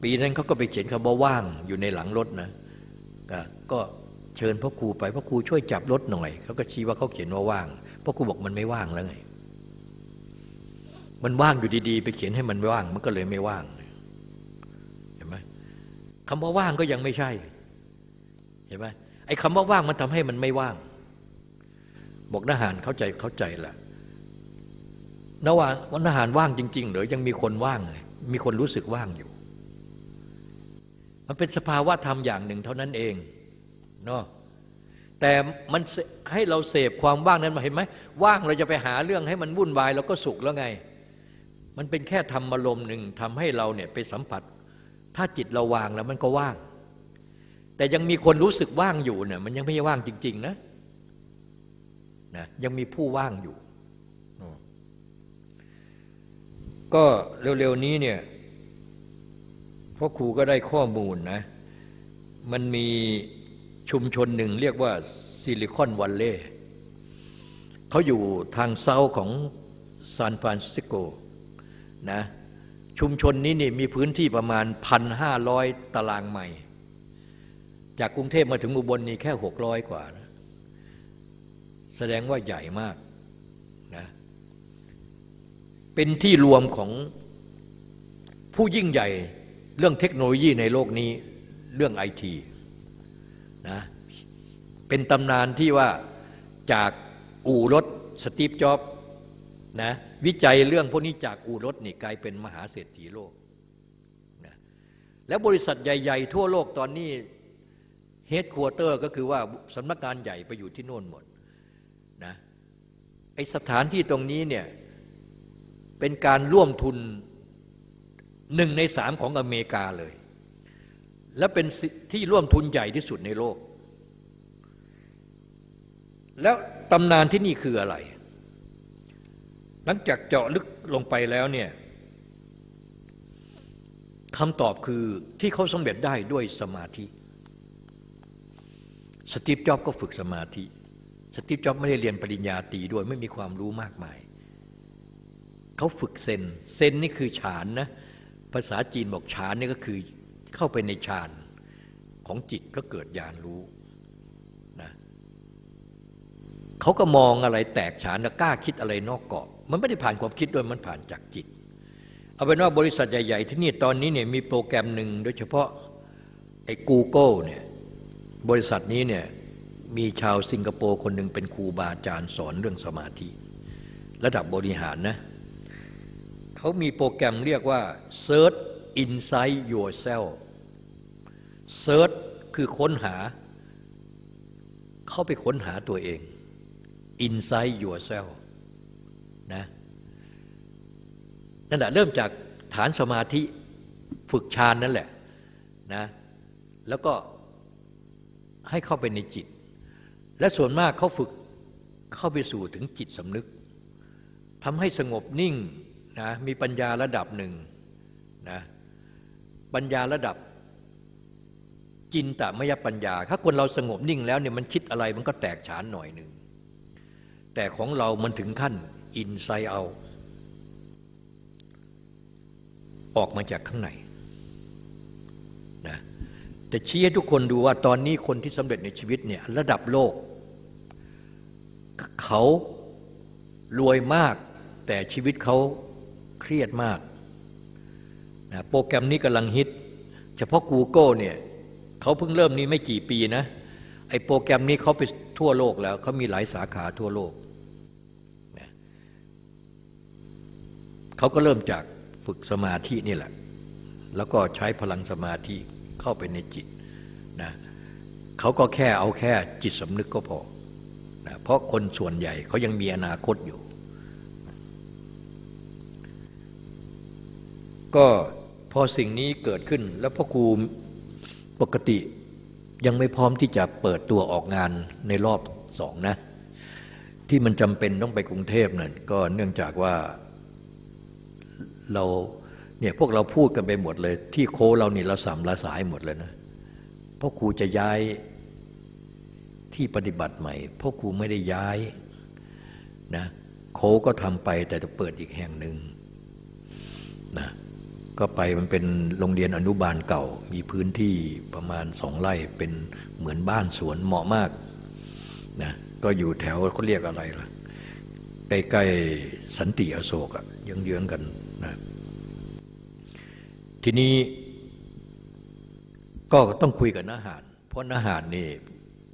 ปีนั้นเขาก็ไปเขียนคำว่าว่างอยู่ในหลังรถนะก็เชิญพ่อครูไปพ่อครูช่วยจับรถหน่อยเขาก็ชี้ว่าเขาเขียนว่าว่างพ่อครูบอกมันไม่ว่างแล้วไง มันว่างอยู่ดีๆ ไปเขียนให้มันว่าง มันก็เลยไม่ว่างเห็นไหมคำว่าว่างก็ยังไม่ใช่เห็นไหมไอ้คำว่าว่างมันทำให้มันไม่ว่าง บอกทหารเข้าใจเข้าใจแหละนว่าวันทหารว่างจริง ๆ หรือยังมีคนว่างเลยมีคนรู้สึกว่างอยู่ มันเป็นสภาวะธรรมอย่างหนึ่งเท่านั้นเองเนาะแต่มันให้เราเสพความว่างนั้นมาเห็นไหมว่างเราจะไปหาเรื่องให้มันวุ่นวายเราก็สุขแล้วไง มันเป็นแค่ธรรมอารมณ์หนึ่งทำให้เราเนี่ยไปสัมผัส ถ้าจิตเราวางแล้วมันก็ว่าง แต่ยังมีคนรู้สึกว่างอยู่เนี่ยมันยังไม่ว่างจริง ๆ นะนะยังมีผู้ว่างอยู่ ก็เร็วๆนี้เนี่ยพราะครูก็ได้ข้อมูลนะ มันมีชุมชนหนึ่งเรียกว่าซิลิคอนวัลเลย์เขาอยู่ทางเซาของซานฟรานซิสโก นะชุมชนนี้นี่มีพื้นที่ประมาณพันห้าร้อยตารางไมล์จากกรุงเทพมาถึงอุบลนี่แค่หกร้อยกว่านะแสดงว่าใหญ่มากนะเป็นที่รวมของผู้ยิ่งใหญ่เรื่องเทคโนโลยีในโลกนี้เรื่องไอทีนะเป็นตำนานที่ว่าจากอู่รถสตีฟจ็อบนะ วิจัยเรื่องพวกนี้จากอู่รถนี่กลายเป็นมหาเศรษฐีโลกนะแล้วบริษัทใหญ่ ๆ ทั่วโลกตอนนี้เฮดค q วเตอร์ก็คือว่าสำนักงานใหญ่ไปอยู่ที่โน่นหมดนะไอสถานที่ตรงนี้เนี่ยเป็นการร่วมทุนหนึ่งในสามของอเมริกาเลย และเป็นที่ร่วมทุนใหญ่ที่สุดในโลก แล้วตำนานที่นี่คืออะไร หลังจากเจาะลึกลงไปแล้วเนี่ยคำตอบคือที่เขาสำเร็จได้ด้วยสมาธิ สตีฟจ็อบก็ฝึกสมาธิ สตีฟจ็อบไม่ได้เรียนปริญญาตรีด้วยไม่มีความรู้มากมาย เขาฝึกเซนเซนนี่คือฌานนะ ภาษาจีนบอกฌานนี่ก็คือเข้าไปในฌานของจิตก็เกิดญาณรู้นะเขาก็มองอะไรแตกฉานแล้วกล้าคิดอะไรนอกกรอบ มันไม่ได้ผ่านความคิดด้วยมันผ่านจากจิต เอาเป็นว่าบริษัทใหญ่ ๆ ที่นี่ตอนนี้เนี่ยมีโปรแกรมหนึ่งโดยเฉพาะไอ้ Google เนี่ยบริษัทนี้เนี่ยมีชาวสิงคโปร์คนหนึ่งเป็นครูบาอาจารย์สอนเรื่องสมาธิ ระดับบริหารนะเขามีโปรแกรมเรียกว่า search inside yourself search คือค้นหา เข้าไปค้นหาตัวเอง inside yourself นะนั่นแหละเริ่มจากฐานสมาธิฝึกฌานนั่นแหละนะแล้วก็ให้เข้าไปในจิต และส่วนมากเขาฝึกเข้าไปสู่ถึงจิตสำนึกทำให้สงบนิ่งนะมีปัญญาระดับหนึ่งนะปัญญาระดับจินตมยปัญญา ถ้าคนเราสงบนิ่งแล้วเนี่ยมันคิดอะไรมันก็แตกฉานหน่อยหนึ่งแต่ของเรามันถึงขั้น อินไซเอาออกมาจากข้างในนะแต่ชี้ให้ทุกคนดูว่าตอนนี้คนที่สำเร็จในชีวิตเนี่ยระดับโลก เขารวยมากแต่ชีวิตเขาเครียดมากนะโปรแกรมนี้กำลังฮิต เฉพาะ Google เนี่ยเขาเพิ่งเริ่มนี้ไม่กี่ปีนะไอ้โปรแกรมนี้เขาไปทั่วโลกแล้วเขามีหลายสาขาทั่วโลกนะ เขาก็เริ่มจากฝึกสมาธินี่แหละ แล้วก็ใช้พลังสมาธิเข้าไปในจิตนะเขาก็แค่เอาแค่จิตสำนึกก็พอนะเพราะคนส่วนใหญ่เขายังมีอนาคตอยู่ ก็พอสิ่งนี้เกิดขึ้นแล้วพ่อครูปกติยังไม่พร้อมที่จะเปิดตัวออกงานในรอบสองนะ ที่มันจำเป็นต้องไปกรุงเทพนั่นก็เนื่องจากว่า เราเนี่ยพวกเราพูดกันไปหมดเลย ที่โคเรานี่เราสามละสายหมดเลยนะเพ่อครูจะย้ายที่ปฏิบัติใหม่เพ่อครูไม่ได้ย้ายนะโคก็ทำไปแต่จะเปิดอีกแห่งหนึ่งนะก็ไปมันเป็นโรงเรียนอนุบาลเก่า มีพื้นที่ประมาณสองไร่เป็นเหมือนบ้านสวนเหมาะมากนะก็อยู่แถวเขาเรียกอะไรล่ะใกล้ๆสันติอโศกอะเยื้องๆกัน ทีนี้ก็ต้องคุยกับนาหาร เพราะนาหารนี่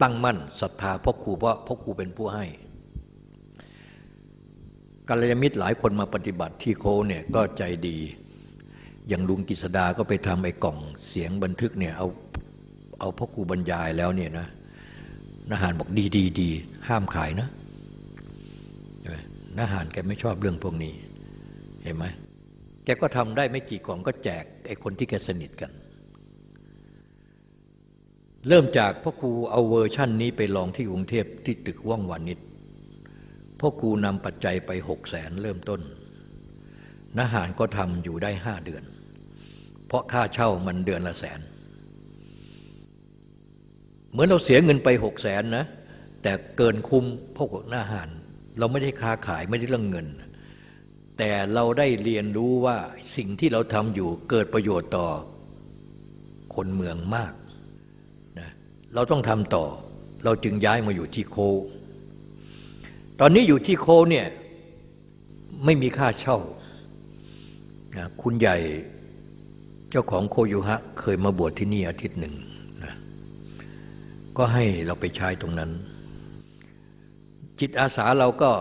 ตั้งมั่นศรัทธาพ่อครูเพราะพ่อครูเป็นผู้ให้กัลยาณมิตรหลายคนมาปฏิบัติที่โคเนี่ยก็ใจดี อย่างลุงกิษดาก็ไปทำไอ้กล่องเสียงบันทึกเนี่ยเอาเอาพ่อครูบรรยายแล้วเนี่ยนะนาหารบอกดีดีดีห้ามขายนะใช่ไหมนาหารแกไม่ชอบเรื่องพวกนี้ เห็นไหม แกก็ทำได้ไม่กี่กล่องก็แจกไอ้คนที่แกสนิทกัน เริ่มจากพ่อครูเอาเวอร์ชั่นนี้ไปลองที่กรุงเทพที่ตึกว่องวานิชพ่อครูนำปัจจัยไปหกแสนเริ่มต้นนาหารก็ทำอยู่ได้ห้าเดือน เพราะค่าเช่ามันเดือนละแสน เหมือนเราเสียเงินไปหกแสนนะ แต่เกินคุ้มเพราะหน้าหาร เราไม่ได้ค้าขายไม่ได้เรื่องเงิน แต่เราได้เรียนรู้ว่าสิ่งที่เราทำอยู่เกิดประโยชน์ต่อ คนเมืองมากนะเราต้องทำต่อ เราจึงย้ายมาอยู่ที่โค ตอนนี้อยู่ที่โคเนี่ยไม่มีค่าเช่านะคุณใหญ่เจ้าของโคยูฮะ เคยมาบวชที่นี่อาทิตย์หนึ่งนะก็ให้เราไปใช้ตรงนั้น จิตอาสาเราก็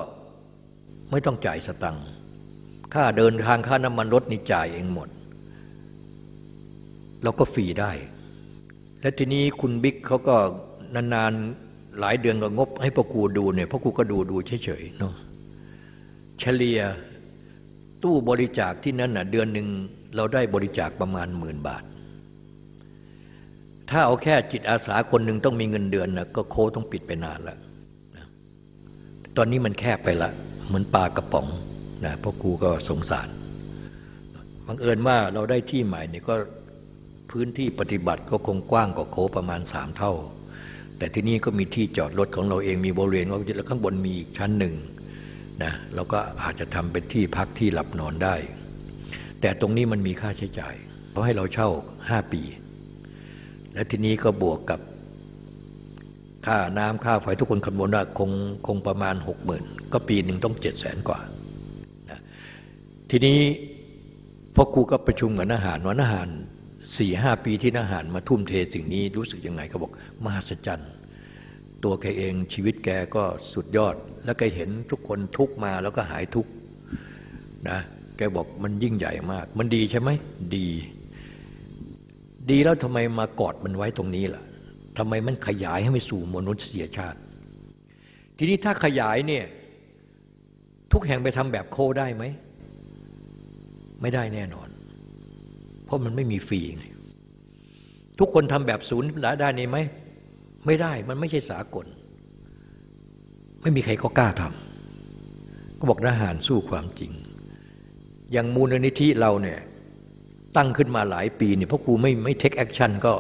ไม่ต้องจ่ายสตังค์ ค่าเดินทางค่าน้ำมันรถนี่จ่ายเองหมด เราก็ฟรีได้ และทีนี้คุณบิ๊กเขาก็นานๆหลายเดือนก็งบ ให้พ่อครูดูเนี่ยพ่อครูก็ดูดูเฉยๆเนาะเฉลี่ยตู้บริจาคที่นั้นน่ะเดือนหนึ่งเราได้บริจาคประมาณหมื่นบาท ถ้าเอาแค่จิตอาสาคนหนึ่งต้องมีเงินเดือนนะก็โคต้องปิดไปนานละตอนนี้มันแคบไปละ เหมือนปลากระป๋อง นะพ่อครูก็สงสารบังเอิญว่าเราได้ที่ใหม่เนี่ยก็พื้นที่ปฏิบัติก็คงกว้างกว่าโคประมาณสามเท่า แต่ที่นี่ก็มีที่จอดรถของเราเองมีบริเวณว่าแล้วข้างบนมีอีกชั้นหนึ่งนะเราก็อาจจะทำเป็นที่พักที่หลับนอนได้ แต่ตรงนี้มันมีค่าใช้จ่ายเขาะให้เราเช่าห้าปี และทีนี้ก็บวกกับค่าน้ำค่าไฟทุกคนคำนวณว่าคงคงประมาณหกหมื่นก็ปีหนึ่งต้องเจ็ดแสนกว่า ทีนี้พอครูก็ประชุมกับนหารว่านาหารสี่ห้าปีที่นหารมาทุ่มเทสิ่งนี้รู้สึกยังไงเขาบอกมหัศจรรย์ตัวแกเองชีวิตแกก็สุดยอด แล้วแกเห็นทุกคนทุกมาแล้วก็หายทุกนะแกบอกมันยิ่งใหญ่มาก มันดีใช่ไหมดี ดีแล้วทำไมมากอดมันไว้ตรงนี้ล่ะทำไมมันขยายให้ไปสู่มนุษยชาติ ทีนี้ถ้าขยายเนี่ยทุกแห่งไปทำแบบโคได้ไหม ไม่ได้แน่นอน เพราะมันไม่มีฟรีไงทุกคนทำแบบศูนย์ได้ไหมไม่ได้มันไม่ใช่สากล ไม่มีใครก็กล้าทำก็บอกทหารสู้ความจริง อย่างมูลนิธิเราเนี่ยตั้งขึ้นมาหลายปีเนี่ยพ่อครูไม่ไม่ take action ก็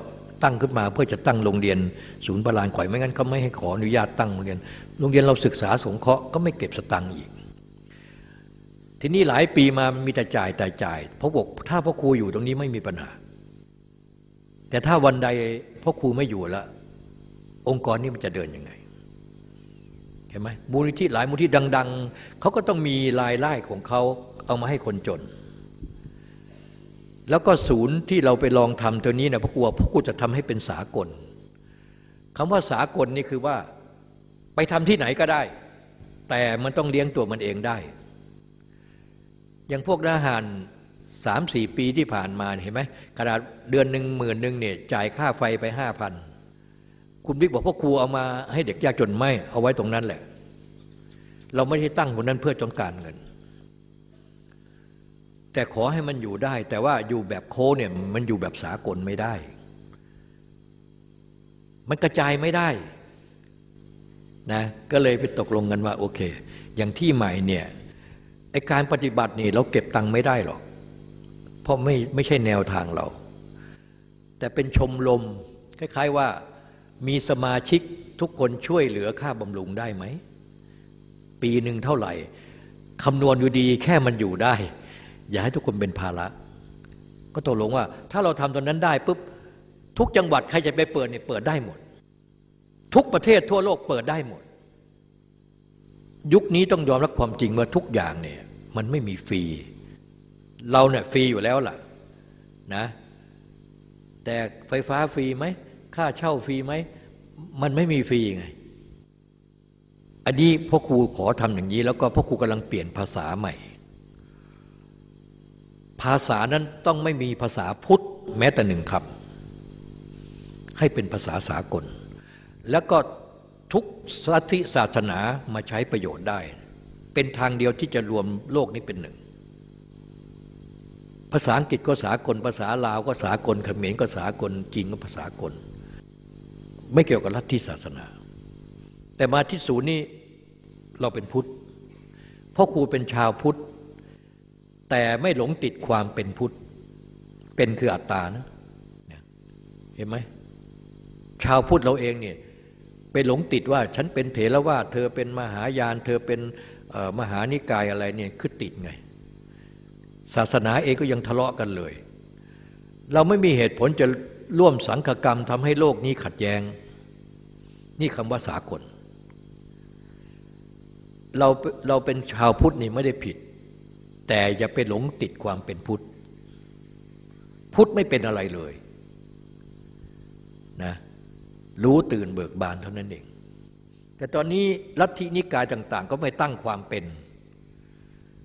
ตั้งขึ้นมาเพื่อจะตั้งโรงเรียน ศูนย์ประลานข่อยไม่งั้นเขาไม่ให้ขออนุญาตตั้งโรงเรียน โรงเรียนเราศึกษาสงเคราะห์ก็ไม่เก็บสตังค์อีก ทีนี้หลายปีมามีแต่จ่ายแต่จ่ายเพราะบอกถ้าพ่อครูอยู่ตรงนี้ไม่มีปัญหา แต่ถ้าวันใดพ่อครูไม่อยู่แล้วองค์กรนี้มันจะเดินยังไงเห็นไหมมูลนิธิหลายมูลนิธิดัง ๆเขาก็ต้องมีรายได้ของเขาเอามาให้คนจน แล้วก็ศูนย์ที่เราไปลองทำตัวนี้นะพระกลัวพระกูจะทำให้เป็นสากลคำว่าสากลนี่คือว่าไปทำที่ไหนก็ได้ แต่มันต้องเลี้ยงตัวมันเองได้ อย่างพวกทหารสามสี่ปีที่ผ่านมาเห็นไหมขนาดเดือนหนึ่งหมื่นหนึ่งเนี่ยจ่ายค่าไฟไปห้าพันคุณบิ๊กบอกพ่อครูเอามาให้เด็กยากจนไม่เอาไว้ตรงนั้นแหละ เราไม่ได้ตั้งคนนั้นเพื่อจงการเงิน แต่ขอให้มันอยู่ได้ แต่ว่าอยู่แบบโคเนี่ยมันอยู่แบบสากลไม่ได้ มันกระจายไม่ได้นะก็เลยไปตกลงกันว่าโอเค อย่างที่ใหม่เนี่ย ไอการปฏิบัตินี่เราเก็บตังค์ไม่ได้หรอก เพราะไม่ไม่ใช่แนวทางเรา แต่เป็นชมรมคล้ายๆว่ามีสมาชิกทุกคนช่วยเหลือค่าบำรุงได้ไหม ปีหนึ่งเท่าไหร่คำนวณอยู่ดีแค่มันอยู่ได้ อย่าให้ทุกคนเป็นภาระ ก็ตกลงว่า ถ้าเราทำตรงนั้นได้ปุ๊บทุกจังหวัดใครจะไปเปิดเนี่ยเปิดได้หมด ทุกประเทศทั่วโลกเปิดได้หมด ยุคนี้ต้องยอมรับความจริงว่าทุกอย่างเนี่ยมันไม่มีฟรี เราเนี่ยฟรีอยู่แล้วล่ะนะแต่ไฟฟ้าฟรีไหมค่าเช่าฟรีไหมมันไม่มีฟรีไง อันนี้พ่อครูขอทำอย่างนี้ แล้วก็พ่อครูกำลังเปลี่ยนภาษาใหม่ ภาษานั้นต้องไม่มีภาษาพุทธแม้แต่หนึ่งคำให้เป็นภาษาสากล แล้วก็ ทุกชาติศาสนามาใช้ประโยชน์ได้ เป็นทางเดียวที่จะรวมโลกนี้เป็นหนึ่ง ภาษาอังกฤษก็สากล ภาษาลาวก็สากลเขมรก็สากลจีนก็ภาษากล ไม่เกี่ยวกับลัทธิศาสนา แต่มาที่ศูนย์นี้เราเป็นพุทธพ่อครูเป็นชาวพุทธ แต่ไม่หลงติดความเป็นพุทธ เป็นคืออัตตานะเห็นไหมชาวพุทธเราเองเนี่ย ไปหลงติดว่าฉันเป็นเถรวาทเธอเป็นมหายาน เธอเป็นมหานิกายอะไรเนี่ยคือติดไง ศาสนาเองก็ยังทะเลาะกันเลย เราไม่มีเหตุผลจะร่วมสังฆกรรมทำให้โลกนี้ขัดแยง้ง นี่คำว่าสากลเราเราเป็นชาวพุทธนี่ไม่ได้ผิด แต่อย่าไปหลงติดความเป็นพุทธ พุทธไม่เป็นอะไรเลยนะ รู้ตื่นเบิกบานเท่านั้นเอง แต่ตอนนี้ลัทธินิกายต่าง ๆ ก็ไม่ตั้งความเป็น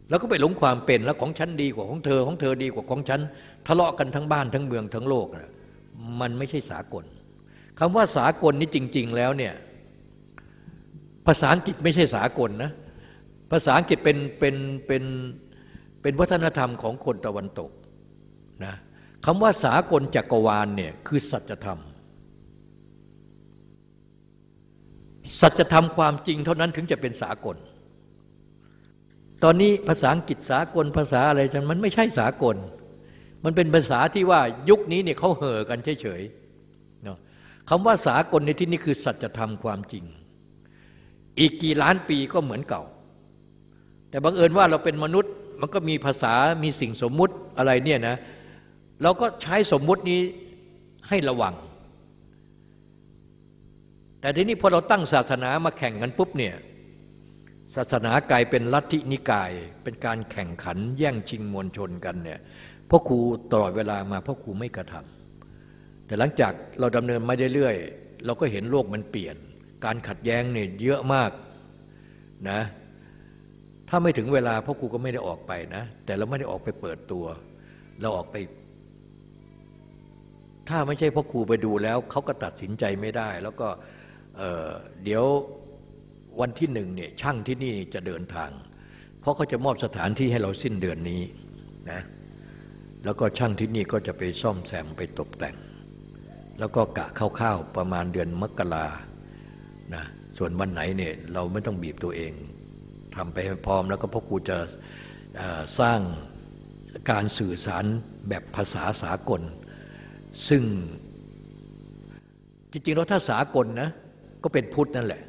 แล้วก็ไปหลงความเป็นแล้วของฉันดีกว่าของเธอของเธอดีกว่าของฉัน ทะเลาะกันทั้งบ้านทั้งเมืองทั้งโลกนะมันไม่ใช่สากลคำว่าสากลนี้จริง ๆ แล้วเนี่ยภาษาอังกฤษไม่ใช่สากลนะภาษาอังกฤษเป็นเป็นเป็นเป็นวัฒนธรรมของคนตะวันตกนะคำว่าสากลจักรวาลเนี่ยคือสัจธรรม สัจธรรมความจริงเท่านั้นถึงจะเป็นสากล ตอนนี้ภาษาอังกฤษสากลภาษาอะไรฉันมันไม่ใช่สากล มันเป็นภาษาที่ว่ายุคนี้เนี่ยเขาเห่อกันเฉยๆคำว่าสากลในที่นี้คือสัจธรรมความจริง อีกกี่ล้านปีก็เหมือนเก่า แต่บังเอิญว่าเราเป็นมนุษย์มันก็มีภาษามีสิ่งสมมุติอะไรเนี่ยนะเราก็ใช้สมมุตินี้ให้ระวัง แต่ทีนี้พอเราตั้งศาสนามาแข่งกันปุ๊บเนี่ยศาสนากลายเป็นลัทธินิกาย เป็นการแข่งขันแย่งชิงมวลชนกันเนี่ยพ่อครูตลอดเวลามาพ่อครูไม่กระทำแต่หลังจากเราดำเนินมาเรื่อยๆเราก็เห็นโลกมันเปลี่ยน การขัดแย้งเนี่ยเยอะมากนะถ้าไม่ถึงเวลาพ่อครูก็ไม่ได้ออกไปนะ แต่เราไม่ได้ออกไปเปิดตัว เราออกไป ถ้าไม่ใช่พ่อครูไปดูแล้วเขาก็ตัดสินใจไม่ได้ แล้วก็ เเดี๋ยววันที่หนึ่งเนี่ยช่างที่นี่จะเดินทาง เพราะเขาจะมอบสถานที่ให้เราสิ้นเดือนนี้นะแล้วก็ช่างที่นี่ก็จะไปซ่อมแซมไปตกแต่ง แล้วก็กะคร่าวๆประมาณเดือนมกรานะส่วนวันไหนเนี่ยเราไม่ต้องบีบตัวเองทำไปให้พร้อมแล้วก็พ่อครูจะสร้างการสื่อสารแบบภาษาสากล ซึ่งจริงๆแล้วถ้าสากลนะ ก็เป็นพุทธนั่นแหละ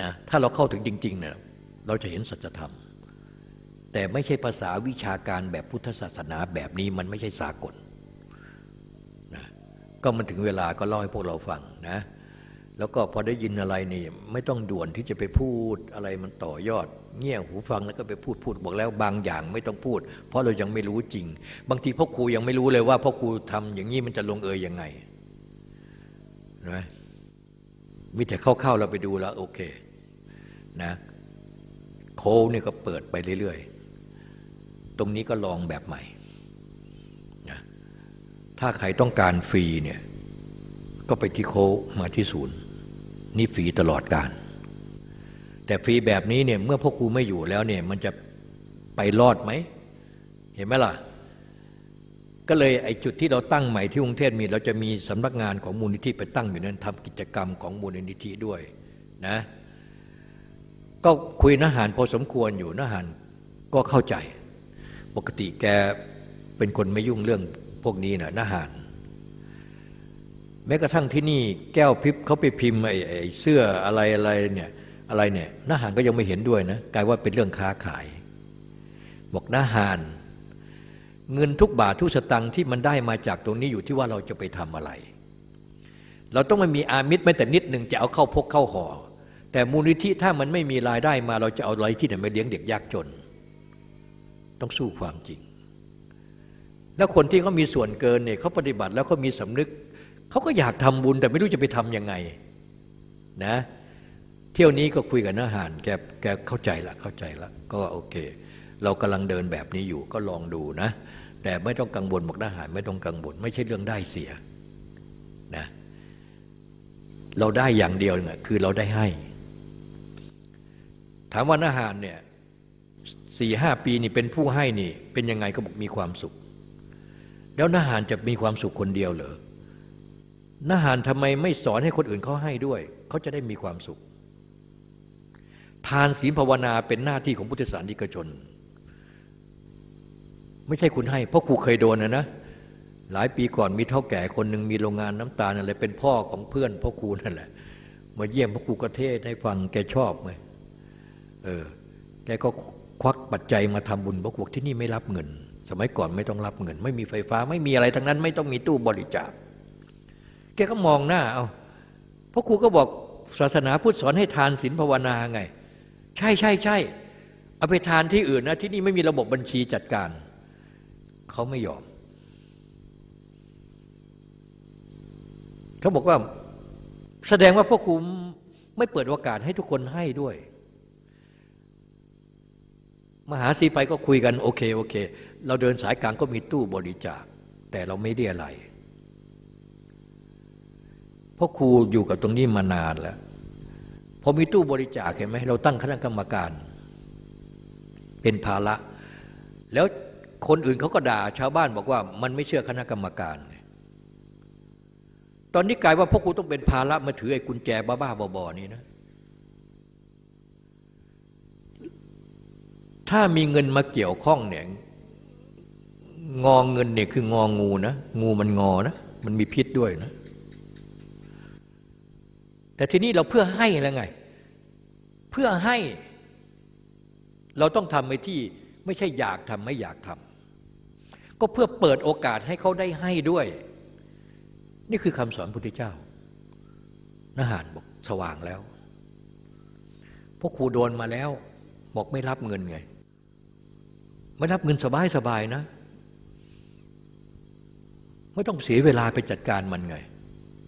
นะถ้าเราเข้าถึงจริงๆเนี่ยเราจะเห็นสัจธรรม แต่ไม่ใช่ภาษาวิชาการแบบพุทธศาสนาแบบนี้มันไม่ใช่สากลนะก็มันถึงเวลาก็เล่าให้พวกเราฟังนะแล้วก็พอได้ยินอะไรนี่ไม่ต้องด่วนที่จะไปพูดอะไรมันต่อยอด เงี่ยหูฟังแล้วก็ไปพูดพูดบอกแล้วบางอย่างไม่ต้องพูด เพราะเรายังไม่รู้จริง บางทีพ่อครูยังไม่รู้เลยว่าพ่อครูทำอย่างนี้มันจะลงเอยยังไงนะ มีแต่เข้าๆเราไปดูแล้วโอเคนะโคเนี่ก็เปิดไปเรื่อยๆ ตรงนี้ก็ลองแบบใหม่นะถ้าใครต้องการฟรีเนี่ยก็ไปที่โคมาที่ศูนย์ นี่ฟรีตลอดการ แต่ฟรีแบบนี้เนี่ยเมื่อพ่อครูไม่อยู่แล้วเนี่ยมันจะไปรอดไหม เห็นไหมล่ะ ก็เลยไอ้จุดที่เราตั้งใหม่ที่กรุงเทพมีเราจะมีสำนักงานของมูลนิธิไปตั้งอยู่นั้นทำกิจกรรมของมูลนิธิด้วยนะก็คุยนหารพอสมควรอยู่นหารก็เข้าใจ ปกติแกเป็นคนไม่ยุ่งเรื่องพวกนี้นะนหารแม้กระทั่งที่นี่แก้วพิบเขาไปพิมพ์ไอ้เสื้ออะไรอะไรเนี่ยอะไรเนี่ยนาหารก็ยังไม่เห็นด้วยนะกลายว่าเป็นเรื่องค้าขาย บอกนาหาร เงินทุกบาททุกสตังค์ที่มันได้มาจากตรงนี้อยู่ที่ว่าเราจะไปทำอะไร เราต้องไม่มีอามิตรแม้แต่นิดหนึ่งจะเอาเข้าพกเข้าห่อแต่มูลนิธิถ้ามันไม่มีรายได้มาเราจะเอาอะไรที่ไหนมาเลี้ยงเด็กยากจน ต้องสู้ความจริง แล้วคนที่เขามีส่วนเกินเนี่ยเขาปฏิบัติแล้วเขามีสำนึกเขาก็อยากทำบุญแต่ไม่รู้จะไปทำยังไงนะเที่ยวนี้ก็คุยกับนาหารแกแกเข้าใจละเข้าใจละก็โอเค เรากำลังเดินแบบนี้อยู่ก็ลองดูนะ แต่ไม่ต้องกังวลบอกนาหารไม่ต้องกังวลไม่ใช่เรื่องได้เสียนะเราได้อย่างเดียวเนี่ยคือเราได้ให้ ถามว่านาหารเนี่ยสี่ห้าปีนี่เป็นผู้ให้นี่ เป็นยังไงก็บอกมีความสุข แล้วนาหารจะมีความสุขคนเดียวเหรอนาหารทำไมไม่สอนให้คนอื่นเขาให้ด้วย เขาจะได้มีความสุข ทานศีลภาวนาเป็นหน้าที่ของพุทธศาสนิกชน ไม่ใช่คุณให้ เพราะครูเคยโดนนะนะหลายปีก่อนมีเท่าแก่คนหนึ่งมีโรงงานน้ำตาลอะไรเป็นพ่อของเพื่อนพ่อครูนั่นแหละ มาเยี่ยมพ่อครูกระเทศให้ฟังแกชอบไหมเออแกก็ควักปัจจัยมาทำบุญบอกที่นี่ไม่รับเงิน สมัยก่อนไม่ต้องรับเงิน ไม่มีไฟฟ้าไม่มีอะไรทั้งนั้น ไม่ต้องมีตู้บริจาคแกก็มองหน้าเอาพราะครูก็บอกศาสนาพุทธสอนให้ทานศีลภาวนาไง ใช่ใช่ใช่เอาไปทานที่อื่นนะที่นี่ไม่มีระบบบัญชีจัดการ เขาไม่ยอม เขาบอกว่าแสดงว่าพ่อครูไม่เปิดโอกาสให้ทุกคนให้ด้วย มหาสีไปก็คุยกันโอเคโอเค เราเดินสายกลางก็มีตู้บริจาค แต่เราไม่ได้อะไรพราะครูอยู่กับตรงนี้มานานแล้วพอมีตู้บริจาคเห็นไหมเราตั้งคณะกรรมการ เป็นภาระ แล้ว คนอื่นเขาก็ด่าชาวบ้านบอกว่ามันไม่เชื่อคณะกรรมการ ตอนนี้กลายว่าพวกกูต้องเป็นภาระมาถือไอ้กุญแจบ้าๆบอๆนี้นะ ถ้ามีเงินมาเกี่ยวข้องเนี่ยงองเงินเนี่ยคืององูนะงูมันงอนะมันมีพิษด้วยนะ แต่ทีนี้เราเพื่อให้แล้วไง เพื่อให้เราต้องทำไปที่ไม่ใช่อยากทำไม่อยากทำ ก็เพื่อเปิดโอกาสให้เขาได้ให้ด้วย นี่คือคำสอนพุทธเจ้านหารบอกสว่างแล้วพวกครูโดนมาแล้ว บอกไม่รับเงินไง ไม่รับเงินสบายสบายนะ ไม่ต้องเสียเวลาไปจัดการมันไง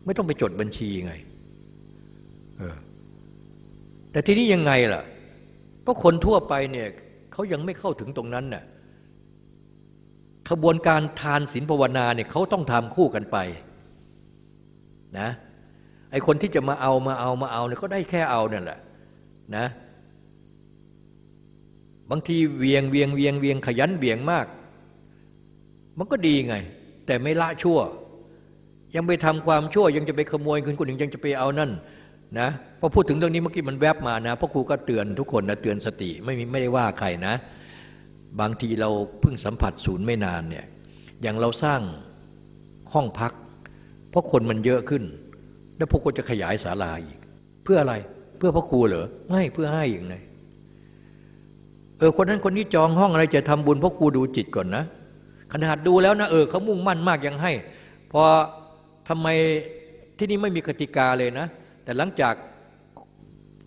ไม่ต้องไปจดบัญชีไงแต่ทีนี้ยังไงล่ะก็คนทั่วไปเนี่ยเขายังไม่เข้าถึงตรงนั้นน่ะ ขบวนการทานศีลภาวนาเนี่ยเขาต้องทำคู่กันไปนะไอคนที่จะมาเอามาเอามาเอาเนี่ยก็ได้แค่เอานั่นแหละนะบางทีเวียงเวียงเวียงเวียงขยันเวียงมาก มันก็ดีไง แต่ไม่ละชั่ว ยังไปทำความชั่ว ยังจะไปขโมยคนคนหนึ่งยังจะไปเอานั่นนะพอพูดถึงเรื่องนี้เมื่อกี้มันแวบมานะพ่อครูก็เตือนทุกคนนะเตือนสติไม่มีไม่ได้ว่าใครนะ บางทีเราเพิ่งสัมผัสศูนย์ไม่นานเนี่ยอย่างเราสร้างห้องพัก เพราะคนมันเยอะขึ้น แล้วพวกก็จะขยายศาลาอีก เพื่ออะไรเพื่อพ่อครูเหรอไม่เพื่อให้อย่างไรเออคนนั้นคนนี้จองห้องอะไรจะทำบุญพ่อครูดูจิตก่อนนะขนาดดูแล้วนะเออเขามุ่งมั่นมากยังให้ พอทำไมที่นี่ไม่มีกติกาเลยนะ แต่หลังจาก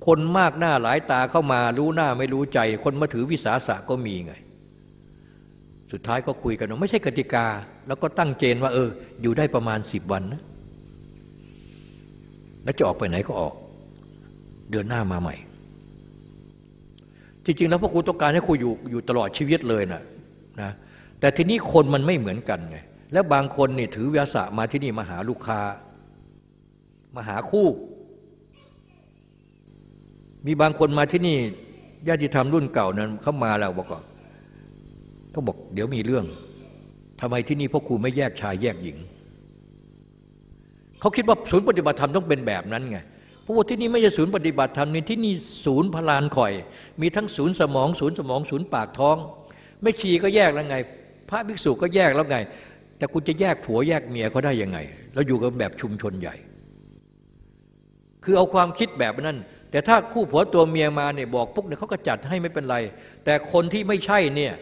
คนมากหน้าหลายตาเข้ามารู้หน้าไม่รู้ใจ คนมาถือวิสาสะก็มีไง สุดท้ายก็คุยกันว่าไม่ใช่กติกา แล้วก็ตั้งเจนว่า เออ อยู่ได้ประมาณสิบวันนะแล้วจะออกไปไหนก็ออก เดือนหน้ามาใหม่ จริงๆ แล้วพวกครูต้องการให้ครูอยู่อยู่ตลอดชีวิตเลยนะนะแต่ทีนี้คนมันไม่เหมือนกันไงแล้วบางคนนี่ถือวิสาสะมาที่นี่มาหาลูกค้า มาหาคู่ มีบางคนมาที่นี่ญาติธรรมรุ่นเก่านั้นเขามาแล้วบอกว่า ก็บอกเดี๋ยวมีเรื่องทำไมที่นี่พ่อครูไม่แยกชายแยกหญิง เขาคิดว่าศูนย์ปฏิบัติธรรมต้องเป็นแบบนั้นไงเพราะว่าที่นี่ไม่ใช่ศูนย์ปฏิบัติธรรมนี่ที่นี่ศูนย์พลาญข่อย มีทั้งศูนย์สมอง ศูนย์สมอง ศูนย์ปากท้อง แม่ชีก็แยกแล้วไง พระภิกษุก็แยกแล้วไง แต่คุณจะแยกผัวแยกเมียเขาได้ยังไง เราอยู่กันแบบชุมชนใหญ่ คือเอาความคิดแบบนั้น แต่ถ้าคู่ผัวตัวเมียมาเนี่ยบอกปุ๊กเนี่ยเขาก็จัดให้ไม่เป็นไร แต่คนที่ไม่ใช่เนี่ย